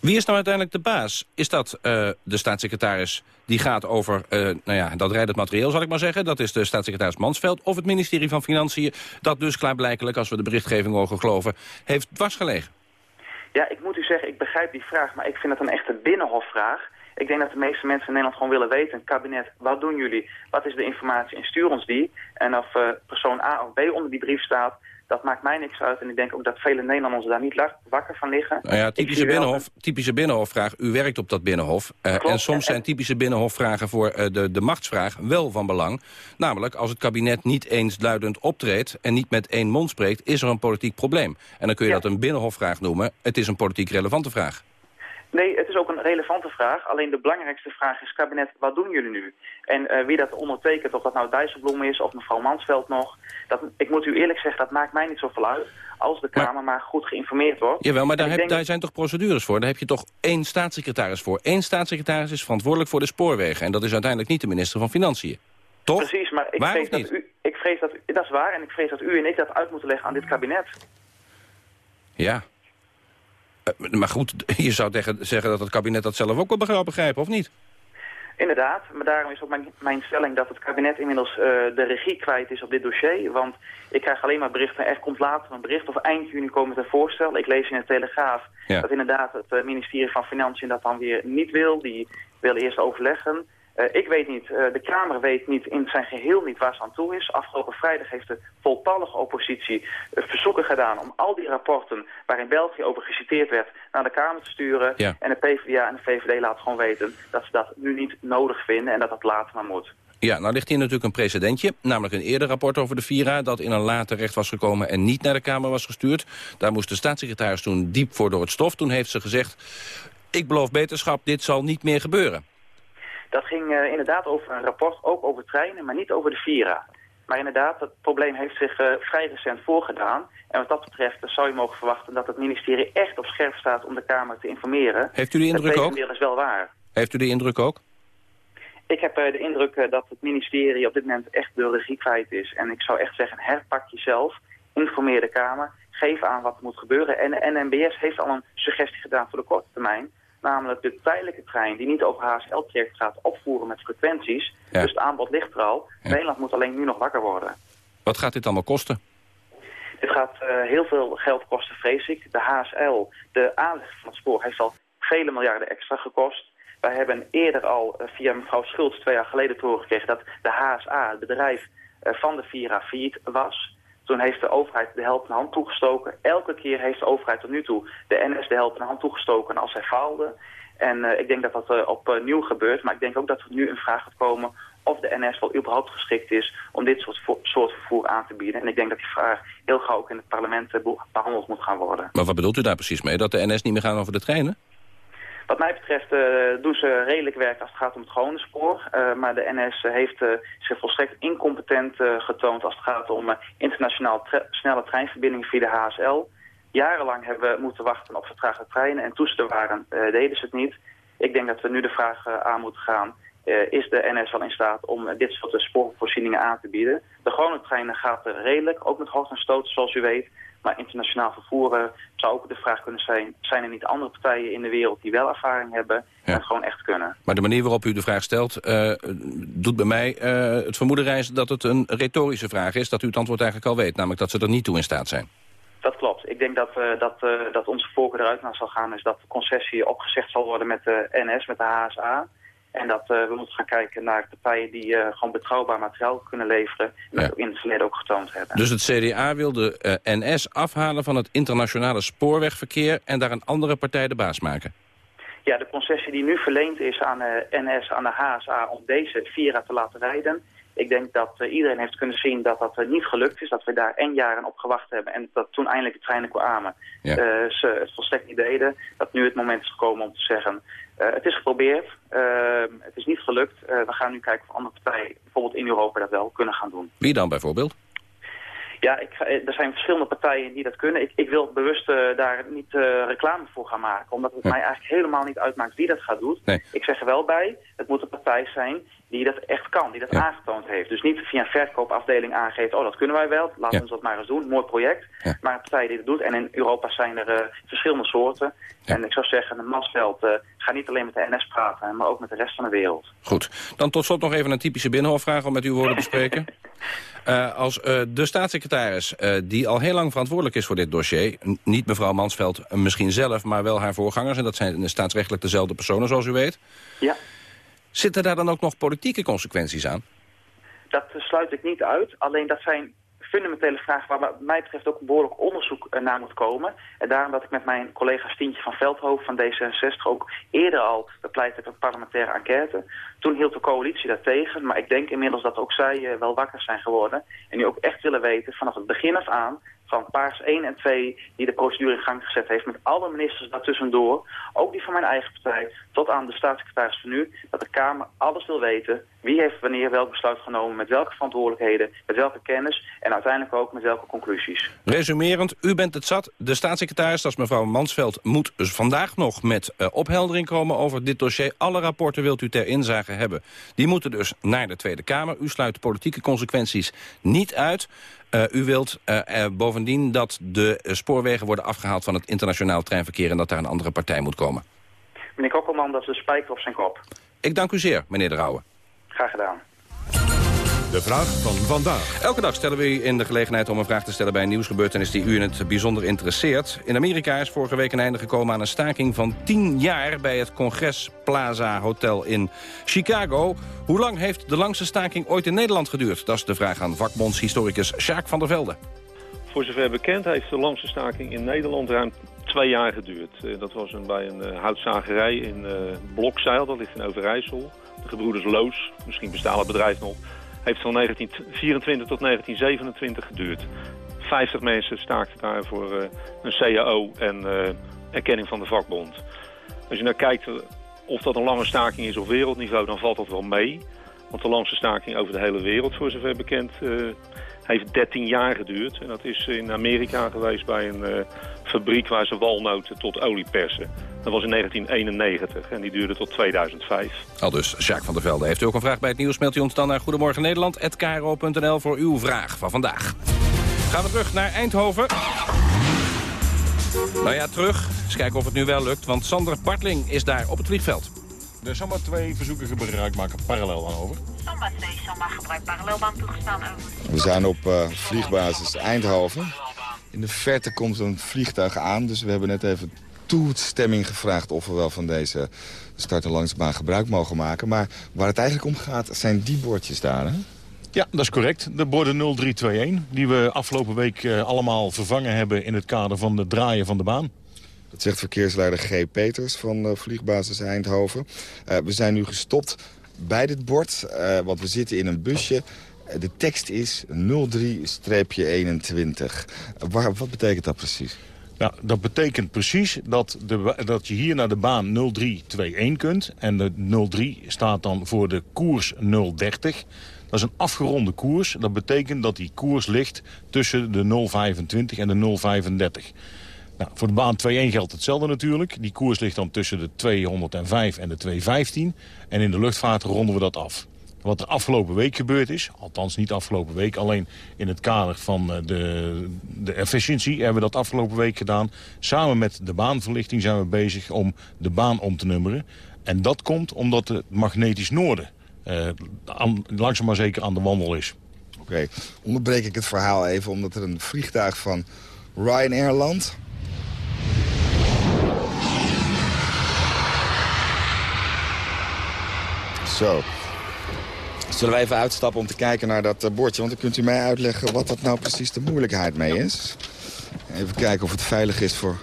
Wie is nou uiteindelijk de baas? Is dat de staatssecretaris die gaat over, nou ja, dat rijdt het materieel zal ik maar zeggen. Dat is de staatssecretaris Mansveld. Of het ministerie van Financiën, dat dus klaarblijkelijk, als we de berichtgeving mogen geloven, heeft dwarsgelegen. Ja, ik moet u zeggen, ik begrijp die vraag, maar ik vind het een echte binnenhofvraag. Ik denk dat de meeste mensen in Nederland gewoon willen weten, kabinet, wat doen jullie? Wat is de informatie en stuur ons die? En of uh, persoon A of B onder die brief staat, dat maakt mij niks uit. En ik denk ook dat vele Nederlanders daar niet wakker van liggen. Nou ja, typische, binnenhof, typische binnenhofvraag. U werkt op dat binnenhof. Uh, Klopt, en soms zijn typische binnenhofvragen voor uh, de, de machtsvraag wel van belang. Namelijk, als het kabinet niet eens luidend optreedt... en niet met één mond spreekt, is er een politiek probleem. En dan kun je ja. dat een binnenhofvraag noemen. Het is een politiek relevante vraag. Nee, het is ook een relevante vraag. Alleen de belangrijkste vraag is, kabinet, wat doen jullie nu? En uh, wie dat ondertekent, of dat nou Dijsselbloem is of mevrouw Mansveld nog... Dat, ik moet u eerlijk zeggen, dat maakt mij niet zoveel uit... als de Kamer maar, maar goed geïnformeerd wordt. Jawel, maar daar, heb, denk... daar, zijn toch procedures voor? Daar heb je toch één staatssecretaris voor. Eén staatssecretaris is verantwoordelijk voor de spoorwegen. En dat is uiteindelijk niet de minister van Financiën. Toch? Precies, maar ik waar vrees dat u... Ik vrees dat, dat is waar, en ik vrees dat u en ik dat uit moeten leggen aan dit kabinet. Ja, maar goed, je zou tegen, zeggen dat het kabinet dat zelf ook wel begrijpen, of niet? Inderdaad, maar daarom is ook mijn, mijn stelling dat het kabinet inmiddels uh, de regie kwijt is op dit dossier. Want ik krijg alleen maar berichten, er komt later een bericht of eind juni komen er voorstel. Ik lees in de Telegraaf ja. dat inderdaad het uh, ministerie van Financiën dat dan weer niet wil. Die wil eerst overleggen. Uh, ik weet niet, uh, de Kamer weet niet in zijn geheel niet waar ze aan toe is. Afgelopen vrijdag heeft de voltallige oppositie uh, verzoeken gedaan om al die rapporten waarin België over geciteerd werd naar de Kamer te sturen. Ja. En de PvdA en de VVD laten gewoon weten dat ze dat nu niet nodig vinden en dat dat later maar moet. Ja, nou ligt hier natuurlijk een precedentje. Namelijk een eerder rapport over de Vira... dat in een later recht was gekomen en niet naar de Kamer was gestuurd. Daar moest de staatssecretaris toen diep voor door het stof. Toen heeft ze gezegd, ik beloof beterschap, dit zal niet meer gebeuren. Dat ging uh, inderdaad over een rapport, ook over treinen, maar niet over de Vira. Maar inderdaad, het probleem heeft zich uh, vrij recent voorgedaan. En wat dat betreft uh, zou je mogen verwachten dat het ministerie echt op scherp staat om de Kamer te informeren. Heeft u die indruk ook? Dat is wel waar. Heeft u die indruk ook? Ik heb de indruk dat het ministerie op dit moment echt de regie kwijt is. En ik zou echt zeggen, herpak jezelf, informeer de Kamer, geef aan wat er moet gebeuren. En de NMBS heeft al een suggestie gedaan voor de korte termijn namelijk de tijdelijke trein die niet over HSL-traject gaat opvoeren met frequenties. Ja. Dus het aanbod ligt er al. Ja. Nederland moet alleen nu nog wakker worden. Wat gaat dit allemaal kosten? Dit gaat uh, heel veel geld kosten, vrees ik. De HSL, de aanleg van het spoor, heeft al vele miljarden extra gekost. Wij hebben eerder al uh, via mevrouw Schultz twee jaar geleden te horen gekregen dat de HSA, het bedrijf uh, van de Vira, failliet was. Toen heeft de overheid de helpende hand toegestoken. Elke keer heeft de overheid tot nu toe de NS de helpende hand toegestoken als zij faalde. En uh, ik denk dat dat uh, opnieuw uh, gebeurt. Maar ik denk ook dat er nu een vraag gaat komen of de NS wel überhaupt geschikt is om dit soort, soort vervoer aan te bieden. En ik denk dat die vraag heel gauw ook in het parlement behandeld moet gaan worden. Maar wat bedoelt u daar precies mee? Dat de NS niet meer gaat over de treinen? Wat mij betreft uh, doen ze redelijk werk als het gaat om het gewone spoor. Uh, maar de NS heeft uh, zich volstrekt incompetent getoond als het gaat om internationaal snelle treinverbindingen via de HSL. Jarenlang hebben we moeten wachten op vertraagde treinen en toen ze er waren deden ze het niet. Ik denk dat we nu de vraag aan moeten gaan, is de NS wel in staat om dit soort spoorvoorzieningen aan te bieden? De gewone treinen gaat er redelijk, ook met hoogte en zoals u weet. Maar internationaal vervoeren zou ook de vraag kunnen zijn... zijn er niet andere partijen in de wereld die wel ervaring hebben... en het gewoon echt kunnen? Maar de manier waarop u de vraag stelt... Uh, doet bij mij uh, het vermoeden reizen dat het een retorische vraag is... dat u het antwoord eigenlijk al weet, namelijk dat ze er niet toe in staat zijn. Dat klopt. Ik denk dat, uh, dat, dat onze voorkeur eruit naar zal gaan... is dat de concessie opgezegd zal worden met de NS, met de HSA... En dat we moeten gaan kijken naar partijen die gewoon betrouwbaar materiaal kunnen leveren. En dat we in het verleden ook getoond hebben. Dus het CDA wil de NS afhalen van het internationale spoorwegverkeer... en daar een andere partij de baas maken? Ja, de concessie die nu verleend is aan de NS, aan de HSA... om deze Vira te laten rijden ik denk dat uh, iedereen heeft kunnen zien dat dat uh, niet gelukt is. Dat we daar en jaren op gewacht hebben. En dat toen eindelijk de treinen kwamen, ja. uh, ze het volstrekt niet deden. Dat nu het moment is gekomen om te zeggen... het is geprobeerd, het is niet gelukt. we gaan nu kijken of andere partijen, bijvoorbeeld in Europa, dat wel kunnen gaan doen. Wie dan bijvoorbeeld? Ja, ik, er zijn verschillende partijen die dat kunnen. Ik, ik wil bewust daar niet reclame voor gaan maken. Omdat het mij eigenlijk helemaal niet uitmaakt wie dat gaat doen. Nee. Ik zeg er wel bij, het moet een partij zijn die dat echt kan, die dat ja. aangetoond heeft. Dus niet via een verkoopafdeling aangeeft, oh dat kunnen wij wel, laten we Ja. ons dat maar eens doen, mooi project. Maar een partij die dat doet, en in Europa zijn er uh, verschillende soorten. En ik zou zeggen, de Mansveld, uh, ga niet alleen met de NS praten, maar ook met de rest van de wereld. Goed, dan tot slot nog even een typische binnenhofvraag om met uw woorden te spreken. Uh, als de staatssecretaris, die al heel lang verantwoordelijk is voor dit dossier... niet mevrouw Mansveld misschien zelf, maar wel haar voorgangers... en dat zijn staatsrechtelijk dezelfde personen, zoals u weet... Ja. Zitten daar dan ook nog politieke consequenties aan? Dat sluit ik niet uit. Alleen dat zijn fundamentele vragen waar wat mij betreft ook een behoorlijk onderzoek uh, naar moet komen. En daarom dat ik met mijn collega Stientje van Veldhoven van D66 ook eerder al bepleitte voor een parlementaire enquête. Toen hield de coalitie daar tegen, maar ik denk inmiddels dat ook zij uh, wel wakker zijn geworden. En nu ook echt willen weten vanaf het begin af aan van paars 1 en 2 die de procedure in gang gezet heeft... met alle ministers daartussendoor, ook die van mijn eigen partij... tot aan de staatssecretaris van nu, dat de Kamer alles wil weten... wie heeft wanneer welk besluit genomen, met welke verantwoordelijkheden... met welke kennis en uiteindelijk ook met welke conclusies. Resumerend, u bent het zat. De staatssecretaris, dat is mevrouw Mansveld... moet dus vandaag nog met uh, opheldering komen over dit dossier. Alle rapporten wilt u ter inzage hebben. Die moeten dus naar de Tweede Kamer. U sluit politieke consequenties niet uit... Uh, u wilt uh, uh, bovendien dat de spoorwegen worden afgehaald van het internationaal treinverkeer... en dat daar een andere partij moet komen. Meneer Kokkelman, dat is de spijker op zijn kop. Ik dank u zeer, meneer De Rauwe. Graag gedaan. De vraag van vandaag. Elke dag stellen we u in de gelegenheid om een vraag te stellen bij een nieuwsgebeurtenis die u in het bijzonder interesseert. In Amerika is vorige week een einde gekomen aan een staking van 10 jaar bij het Congres Plaza Hotel in Chicago. Hoe lang heeft de langste staking ooit in Nederland geduurd? Dat is de vraag aan vakbondshistoricus Sjaak van der Velde. Voor zover bekend heeft de langste staking in Nederland ruim twee jaar geduurd. Uh, dat was een, bij een uh, houtzagerij in uh, Blokzeil, dat ligt in Overijssel. De gebroeders Loos, misschien bestaat het bedrijf nog, heeft van 1924 tot 1927 geduurd. 50 mensen staakten daar voor uh, een CAO en uh, erkenning van de vakbond. Als je nou kijkt of dat een lange staking is op wereldniveau, dan valt dat wel mee. Want de langste staking over de hele wereld, voor zover bekend, uh, heeft 13 jaar geduurd. En dat is in Amerika geweest bij een uh, fabriek waar ze walnoten tot olie persen. Dat was in 1991 en die duurde tot 2005. Al dus, Jacques van der Velde. Heeft u ook een vraag bij het nieuws, mailt u ons dan naar Goedemorgen Nederland@kro.nl voor uw vraag van vandaag. Gaan we terug naar Eindhoven. Nou ja, terug. Eens kijken of het nu wel lukt, want Sander Bartling is daar op het vliegveld. De Samba 2 verzoeken gebruik maken parallel aan over. Samba 2, Samba gebruik parallelbaan toegestaan over. We zijn op uh, vliegbasis Eindhoven. In de verte komt een vliegtuig aan, dus we hebben net even toestemming gevraagd of we wel van deze start- en landingsbaan gebruik mogen maken. Maar waar het eigenlijk om gaat, zijn die bordjes daar, hè? Ja, dat is correct. De borden 0321, die we afgelopen week uh, allemaal vervangen hebben in het kader van het draaien van de baan. Zegt verkeersleider G. Peters van uh, vliegbasis Eindhoven. Uh, we zijn nu gestopt bij dit bord, want we zitten in een busje. De tekst is 03-21. wat betekent dat precies? Nou, dat betekent precies dat, de, dat je hier naar de baan 0321 kunt. En de 03 staat dan voor de koers 030. Dat is een afgeronde koers. Dat betekent dat die koers ligt tussen de 025 en de 035. Nou, voor de baan 2-1 geldt hetzelfde natuurlijk. Die koers ligt dan tussen de 205 en de 215. En in de luchtvaart ronden we dat af. Wat er afgelopen week gebeurd is, althans niet afgelopen week... alleen in het kader van de, de efficiëntie hebben we dat afgelopen week gedaan. Samen met de baanverlichting zijn we bezig om de baan om te nummeren. En dat komt omdat het magnetisch noorden aan, langzaam maar zeker aan de wandel is. Oké, onderbreek ik het verhaal even omdat er een vliegtuig van Ryanair landt. Zo. Zullen we even uitstappen om te kijken naar dat eh, bordje? Want dan kunt u mij uitleggen wat dat nou precies de moeilijkheid mee is. Even kijken of het veilig is voor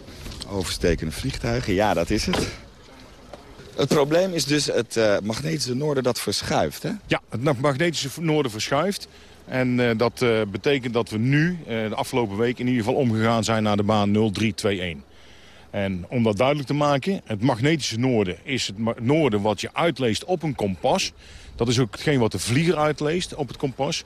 overstekende vliegtuigen. Ja, dat is het. Het probleem is dus het uh, magnetische noorden dat verschuift, hè? Ja, het magnetische noorden verschuift. En uh, dat uh, betekent dat we nu, de afgelopen week, in ieder geval omgegaan zijn naar de baan 0321. En om dat duidelijk te maken, het magnetische noorden is het noorden wat je uitleest op een kompas. Dat is ook hetgeen wat de vlieger uitleest op het kompas.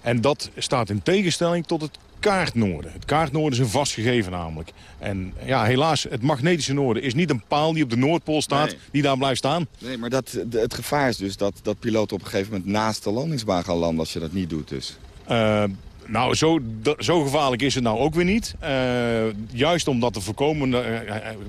En dat staat in tegenstelling tot het kaartnoorden. Het kaartnoorden is een vast gegeven namelijk. En ja, helaas, het magnetische noorden is niet een paal die op de Noordpool staat... die daar blijft staan. Nee, maar dat, het gevaar is dus dat, dat piloten op een gegeven moment naast de landingsbaan gaan landen... als je dat niet doet dus. Uh, nou, zo, zo gevaarlijk is het nou ook weer niet. Uh, juist omdat te voorkomen uh,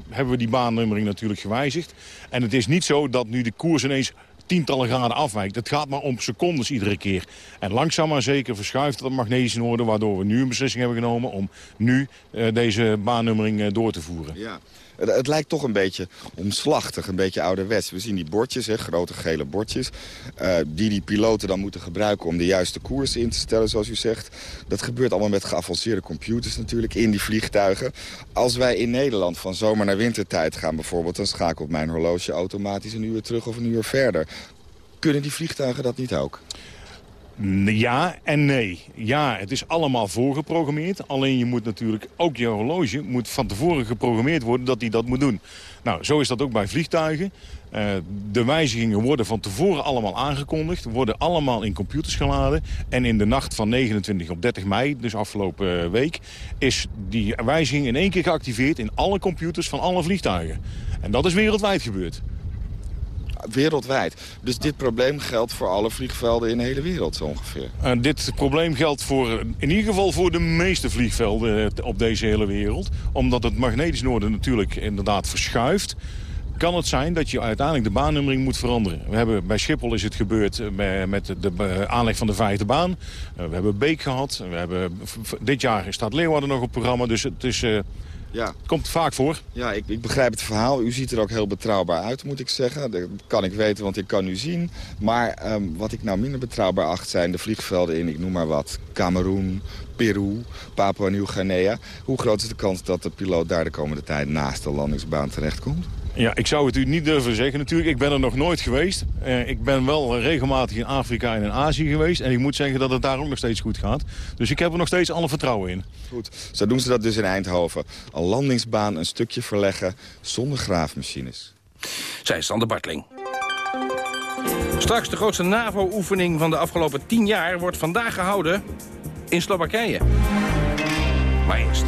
hebben we die baannummering natuurlijk gewijzigd. En het is niet zo dat nu de koers ineens tientallen graden afwijkt. Het gaat maar om secondes iedere keer. En langzaam maar zeker verschuift het magnetische noorden... waardoor we nu een beslissing hebben genomen om nu deze baannummering door te voeren. Ja. Het, het, lijkt toch een beetje omslachtig, een beetje ouderwets. We zien die bordjes, hè, grote gele bordjes... Uh, die die piloten dan moeten gebruiken om de juiste koers in te stellen, zoals u zegt. Dat gebeurt allemaal met geavanceerde computers natuurlijk in die vliegtuigen. Als wij in Nederland van zomer naar wintertijd gaan bijvoorbeeld... dan schakelt mijn horloge automatisch een uur terug of een uur verder. Kunnen die vliegtuigen dat niet ook? Ja en nee. Ja, het is allemaal voorgeprogrammeerd. Alleen je moet natuurlijk, ook je horloge moet van tevoren geprogrammeerd worden dat hij dat moet doen. Nou, zo is dat ook bij vliegtuigen. Uh, de wijzigingen worden van tevoren allemaal aangekondigd. Worden allemaal in computers geladen. En in de nacht van 29 op 30 mei, dus afgelopen week... is die wijziging in één keer geactiveerd in alle computers van alle vliegtuigen. En dat is wereldwijd gebeurd wereldwijd. Dus dit probleem geldt voor alle vliegvelden in de hele wereld zo ongeveer. En dit probleem geldt voor, in ieder geval voor de meeste vliegvelden op deze hele wereld. Omdat het magnetisch noorden natuurlijk inderdaad verschuift kan het zijn dat je uiteindelijk de baannummering moet veranderen. We hebben, bij Schiphol is het gebeurd met de aanleg van de vijfde baan. We hebben Beek gehad. We hebben, dit jaar staat Leeuwarden nog op programma. Dus het is ja. Het komt vaak voor. Ja, ik, ik, begrijp het verhaal. U ziet er ook heel betrouwbaar uit, moet ik zeggen. Dat kan ik weten, want ik kan u zien. Maar um, wat ik nou minder betrouwbaar acht zijn de vliegvelden in, ik noem maar wat, Cameroen, Peru, Papua Nieuw-Guinea. Hoe groot is de kans dat de piloot daar de komende tijd naast de landingsbaan terechtkomt? Ja, ik zou het u niet durven zeggen natuurlijk. Ik ben er nog nooit geweest. Uh, ik ben wel regelmatig in Afrika en in Azië geweest. En ik moet zeggen dat het daar ook nog steeds goed gaat. Dus ik heb er nog steeds alle vertrouwen in. Goed, zo doen ze dat dus in Eindhoven. Een landingsbaan een stukje verleggen zonder graafmachines. Zij Sander Bartling. Straks de grootste NAVO-oefening van de afgelopen tien jaar... wordt vandaag gehouden in Slowakije. Maar eerst.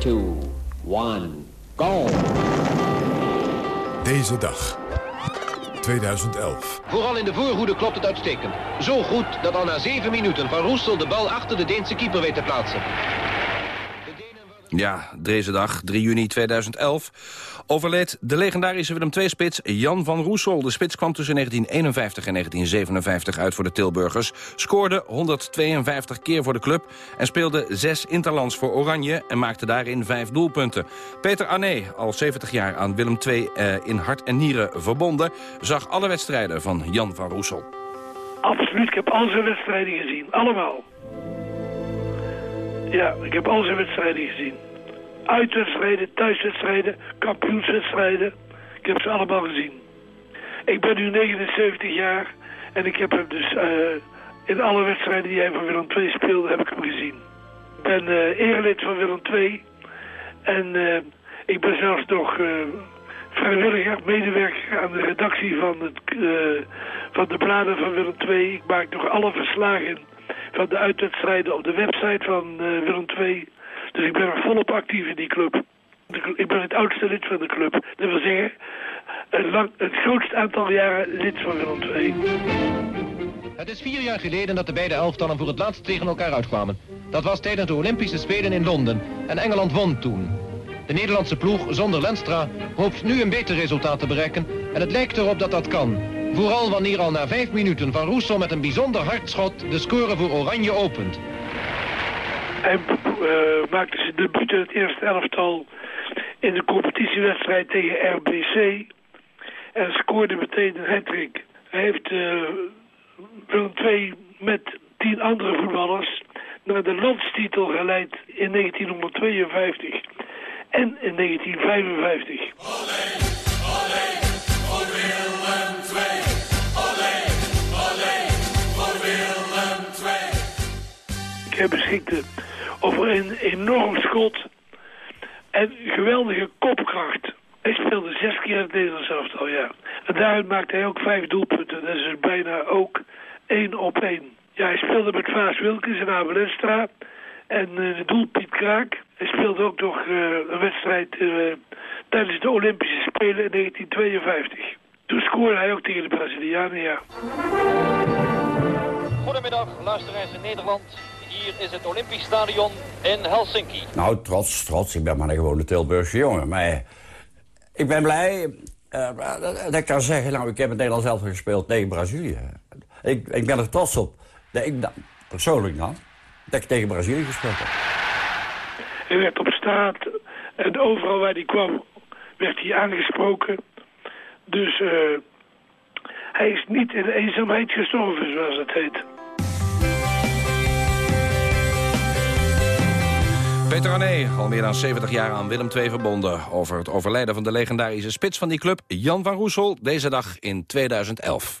3, 2, 1, go! Deze dag. 2011. Vooral in de voorhoede klopt het uitstekend. Zo goed dat al na zeven minuten Van Roestel de bal achter de Deense keeper weet te plaatsen. Ja, deze dag, 3 juni 2011, overleed de legendarische Willem II-spits Jan van Roesel. De spits kwam tussen 1951 en 1957 uit voor de Tilburgers, scoorde 152 keer voor de club en speelde zes interlands voor Oranje en maakte daarin vijf doelpunten. Peter Arné, al 70 jaar aan Willem II eh, in hart en nieren verbonden, zag alle wedstrijden van Jan van Roesel. Absoluut, ik heb al zijn wedstrijden gezien, allemaal. Ja, ik heb al zijn wedstrijden gezien. Uitwedstrijden, thuiswedstrijden, kampioenswedstrijden. Ik heb ze allemaal gezien. Ik ben nu 79 jaar en ik heb hem dus uh, in alle wedstrijden die hij van Willem II speelde, heb ik hem gezien. Ik ben uh, erelid van Willem II en uh, ik ben zelfs nog vrijwilliger, medewerker aan de redactie van, het, van de bladen van Willem II. Ik maak nog alle verslagen van de uitwedstrijden op de website van uh, Willem II. Dus ik ben er volop actief in die club. Ik ben het oudste lid van de club. Dat wil zeggen, lang, het grootste aantal jaren lid van Willem II. Het is vier jaar geleden dat de beide elftallen voor het laatst tegen elkaar uitkwamen. Dat was tijdens de Olympische Spelen in Londen. En Engeland won toen. De Nederlandse ploeg zonder Lenstra hoopt nu een beter resultaat te bereiken. En het lijkt erop dat dat kan. Vooral wanneer al na vijf minuten Van Roesel met een bijzonder hard schot de score voor Oranje opent. Hij uh, maakte zijn debuut in het eerste elftal in de competitiewedstrijd tegen RBC. En scoorde meteen een hat Hij heeft uh, Willem II met tien andere voetballers naar de landstitel geleid in 1952 en in 1955. Hij beschikte over een enorm schot en geweldige kopkracht. Hij speelde zes keer in het Nederlands elftal, ja. En daaruit maakte hij ook vijf doelpunten. Dat is dus bijna ook één op één. Ja, hij speelde met Vaas Wilkens en Abel. En uh, de doel Piet Kraak. Hij speelde ook nog uh, een wedstrijd uh, tijdens de Olympische Spelen in 1952. Toen scoorde hij ook tegen de Brazilianen, ja. Goedemiddag, luisteraars in Nederland. Hier is het Olympisch Stadion in Helsinki. Nou, trots, trots. Ik ben maar een gewone Tilburgse jongen. Maar ik ben blij uh, dat ik kan zeggen... nou, ik heb in Nederland zelf gespeeld tegen Brazilië. Ik, ik ben er trots op. Dat ik, persoonlijk dan, dat ik tegen Brazilië gespeeld heb. Hij werd op straat en overal waar hij kwam werd hij aangesproken. Dus uh, hij is niet in eenzaamheid gestorven, zoals het heet. Peter Ané, al meer dan 70 jaar aan Willem II verbonden... over het overlijden van de legendarische spits van die club, Jan van Roesel... deze dag in 2011.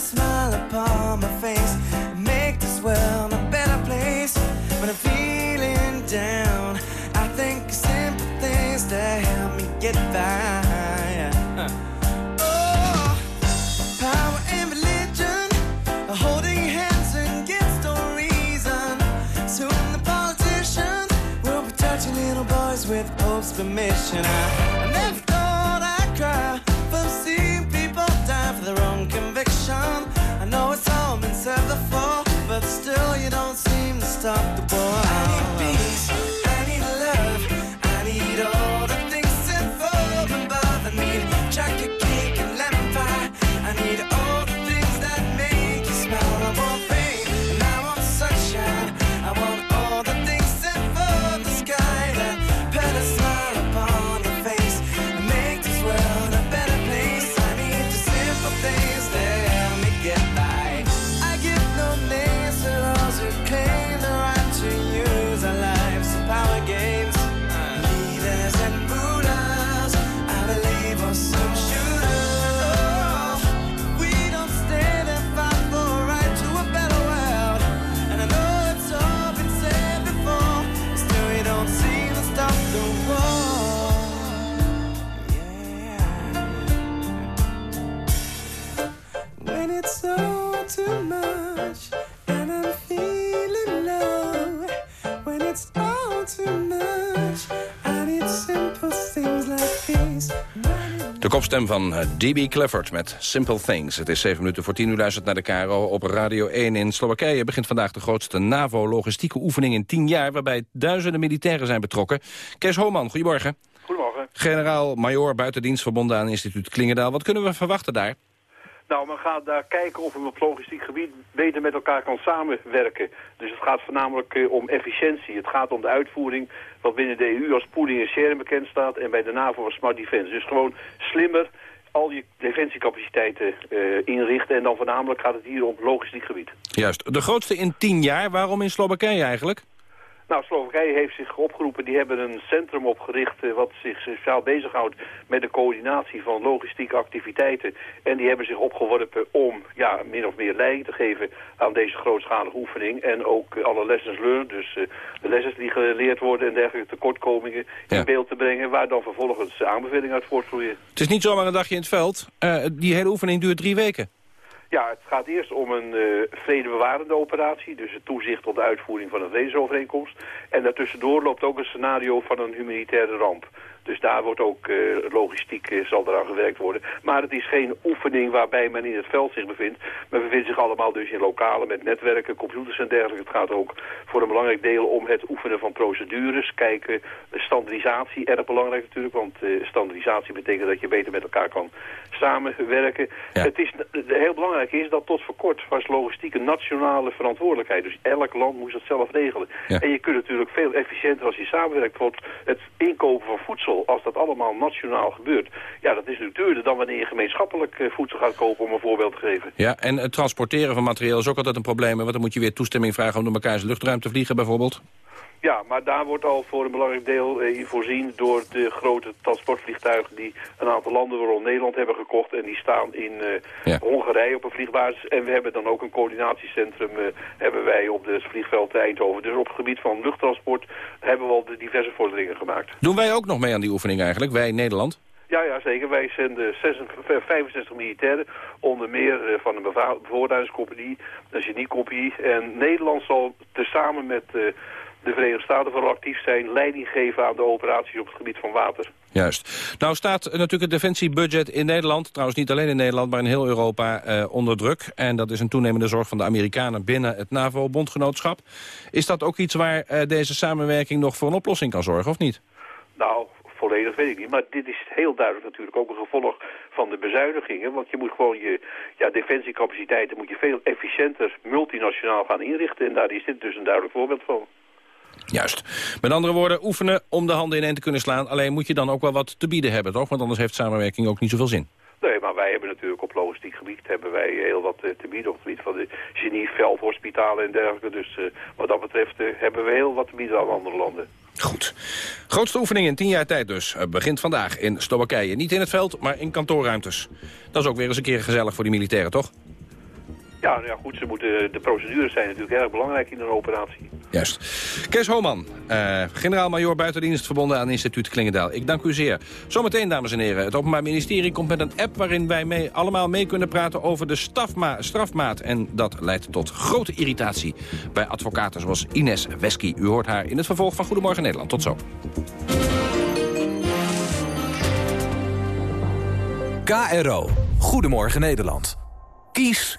smile upon my face and make this world a better place. When I'm feeling down, I think simple things that help me get by. Uh, oh, power and religion are holding hands against no reason. Soon the politicians will be touching little boys with Pope's permission. Stop the war. Kopstem van eh, D.B. Clifford met Simple Things. Het is 7 minuten voor 10 uur luistert naar de KRO op Radio 1 in Slowakije. Begint vandaag de grootste NAVO-logistieke oefening in 10 jaar... waarbij duizenden militairen zijn betrokken. Kees Homan, goedemorgen. Goedemorgen. Generaal-majoor buitendienst verbonden aan instituut Klingendaal. Wat kunnen we verwachten daar? Nou, men gaat daar kijken of men op logistiek gebied beter met elkaar kan samenwerken. Dus het gaat voornamelijk eh, om efficiëntie. Het gaat om de uitvoering wat binnen de EU als pooling en sharing bekend staat... en bij de NAVO als smart defense. Dus gewoon slimmer al je defensiecapaciteiten eh, inrichten. En dan voornamelijk gaat het hier om logistiek gebied. Juist. De grootste in 10 jaar. Waarom in Slowakije eigenlijk? Nou, Slowakije heeft zich opgeroepen. Die hebben een centrum opgericht eh, wat zich speciaal bezighoudt met de coördinatie van logistieke activiteiten. En die hebben zich opgeworpen om ja, min of meer leiding te geven aan deze grootschalige oefening. En ook eh, alle lessons learned, dus eh, de lessen die geleerd worden en dergelijke tekortkomingen in beeld te brengen. Waar dan vervolgens aanbevelingen uit voortvloeien. Het is niet zomaar een dagje in het veld. Die hele oefening duurt drie weken. Ja, het gaat eerst om een uh, vredebewarende operatie, dus het toezicht op de uitvoering van een vredesovereenkomst. En daartussendoor loopt ook een scenario van een humanitaire ramp. Dus daar wordt ook uh, logistiek uh, zal eraan gewerkt worden. Maar het is geen oefening waarbij men in het veld zich bevindt. Men bevindt zich allemaal dus in lokalen met netwerken, computers en dergelijke. Het gaat ook voor een belangrijk deel om het oefenen van procedures. Kijken, standaardisatie, erg belangrijk natuurlijk. Want uh, standaardisatie betekent dat je beter met elkaar kan samenwerken. Ja. Het is, heel belangrijk is dat tot voor kort was logistiek een nationale verantwoordelijkheid. Dus elk land moest dat zelf regelen. Ja. En je kunt natuurlijk veel efficiënter als je samenwerkt. Bijvoorbeeld het inkopen van voedsel, als dat allemaal nationaal gebeurt. Ja, dat is natuurlijk duurder dan wanneer je gemeenschappelijk uh, voedsel gaat kopen, om een voorbeeld te geven. Ja, en het transporteren van materieel is ook altijd een probleem. Want dan moet je weer toestemming vragen om door elkaars luchtruim te vliegen bijvoorbeeld. Ja, maar daar wordt al voor een belangrijk deel eh, in voorzien door de grote transportvliegtuigen die een aantal landen, waaronder Nederland, hebben gekocht. En die staan in ja. Hongarije op een vliegbasis. En we hebben dan ook een coördinatiecentrum uh, hebben wij op het vliegveld Eindhoven. Dus op het gebied van luchttransport hebben we al de diverse vorderingen gemaakt. Doen wij ook nog mee aan die oefening eigenlijk, wij in Nederland? Ja, ja, zeker. Wij zenden 66, 65 militairen, onder meer uh, van een bevoorradingscompagnie, een geniecompagnie. En Nederland zal tezamen met uh, de Verenigde Staten vooral actief zijn, leiding geven aan de operaties op het gebied van water. Juist. Nou staat natuurlijk het defensiebudget in Nederland, trouwens niet alleen in Nederland, maar in heel Europa uh, onder druk. En dat is een toenemende zorg van de Amerikanen binnen het NAVO-bondgenootschap. Is dat ook iets waar uh, deze samenwerking nog voor een oplossing kan zorgen, of niet? Nou, volledig weet ik niet. Maar dit is heel duidelijk natuurlijk ook een gevolg van de bezuinigingen. Want je moet gewoon je ja, defensiecapaciteiten moet je veel efficiënter multinationaal gaan inrichten. En daar is dit dus een duidelijk voorbeeld van. Juist. Met andere woorden, oefenen om de handen ineen te kunnen slaan. Alleen moet je dan ook wel wat te bieden hebben, toch? Want anders heeft samenwerking ook niet zoveel zin. Nee, maar wij hebben natuurlijk op logistiek gebied hebben wij heel wat uh, te bieden op het gebied van de genie, veldhospitalen en dergelijke. Dus uh, wat dat betreft uh, hebben we heel wat te bieden aan andere landen. Goed. Grootste oefening in tien jaar tijd dus. begint vandaag in Slowakije. Niet in het veld, maar in kantoorruimtes. Dat is ook weer eens een keer gezellig voor die militairen, toch? Ja, nou ja, goed, ze moeten, de procedures zijn natuurlijk erg belangrijk in een operatie. Juist. Kees Homan, uh, generaal-majoor buitendienst verbonden aan instituut Klingendaal. Ik dank u zeer. Zometeen, dames en heren, het Openbaar Ministerie komt met een app... waarin wij mee, allemaal mee kunnen praten over de stafma, strafmaat. En dat leidt tot grote irritatie bij advocaten zoals Ines Wesky. U hoort haar in het vervolg van Goedemorgen Nederland. Tot zo. KRO. Goedemorgen Nederland. Kies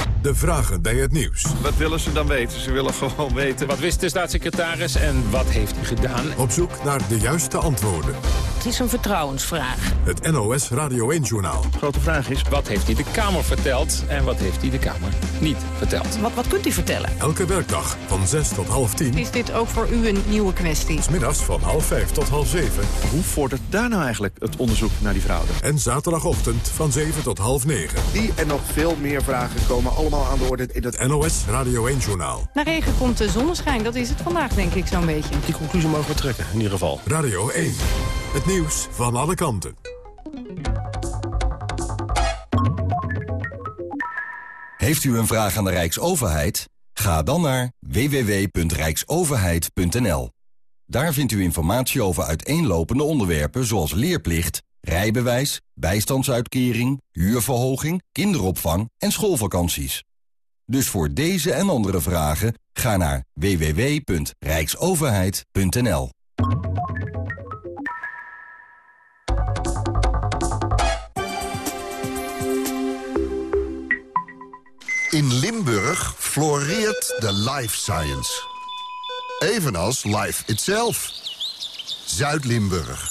De vragen bij het nieuws. Wat willen ze dan weten? Ze willen gewoon weten... Wat wist de staatssecretaris en wat heeft hij gedaan? Op zoek naar de juiste antwoorden. Het is een vertrouwensvraag. Het NOS Radio 1-journaal. Grote vraag is, wat heeft hij de Kamer verteld... en wat heeft hij de Kamer niet verteld? Wat, wat kunt u vertellen? Elke werkdag van 6 tot half 10. Is dit ook voor u een nieuwe kwestie? Smiddags van half 5 tot half 7. Hoe vordert daar nou eigenlijk het onderzoek naar die fraude? En zaterdagochtend van 7 tot half 9. Die en nog veel meer vragen komen allemaal aan de orde in het NOS Radio 1-journaal. Na regen komt de zonneschijn, dat is het vandaag denk ik zo'n beetje. Die conclusie mogen we trekken, in ieder geval. Radio 1. Het nieuws van alle kanten. Heeft u een vraag aan de Rijksoverheid? Ga dan naar www.rijksoverheid.nl. Daar vindt u informatie over uiteenlopende onderwerpen zoals leerplicht, rijbewijs, bijstandsuitkering, huurverhoging, kinderopvang en schoolvakanties. Dus voor deze en andere vragen ga naar www.rijksoverheid.nl. In Limburg floreert de life science. Evenals life itself. Zuid-Limburg.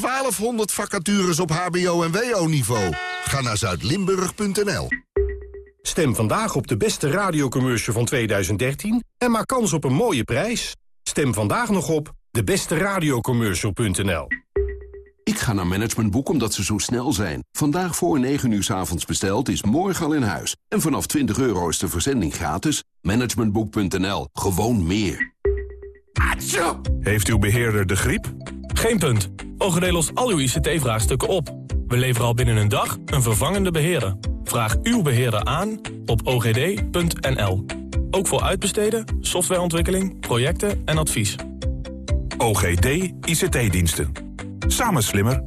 1200 vacatures op hbo- en wo-niveau. Ga naar zuidlimburg.nl Stem vandaag op de beste radiocommercial van 2013 en maak kans op een mooie prijs. Stem vandaag nog op debesteradiocommercial.nl Ik ga naar Managementboek omdat ze zo snel zijn. Vandaag voor 9 uur s avonds besteld is morgen al in huis. En vanaf 20 euro is de verzending gratis. Managementboek.nl. Gewoon meer. Heeft uw beheerder de griep? Geen punt. OGD lost al uw ICT-vraagstukken op. We leveren al binnen een dag een vervangende beheerder. Vraag uw beheerder aan op ogd.nl. Ook voor uitbesteden, softwareontwikkeling, projecten en advies. OGD ICT-diensten. Samen slimmer.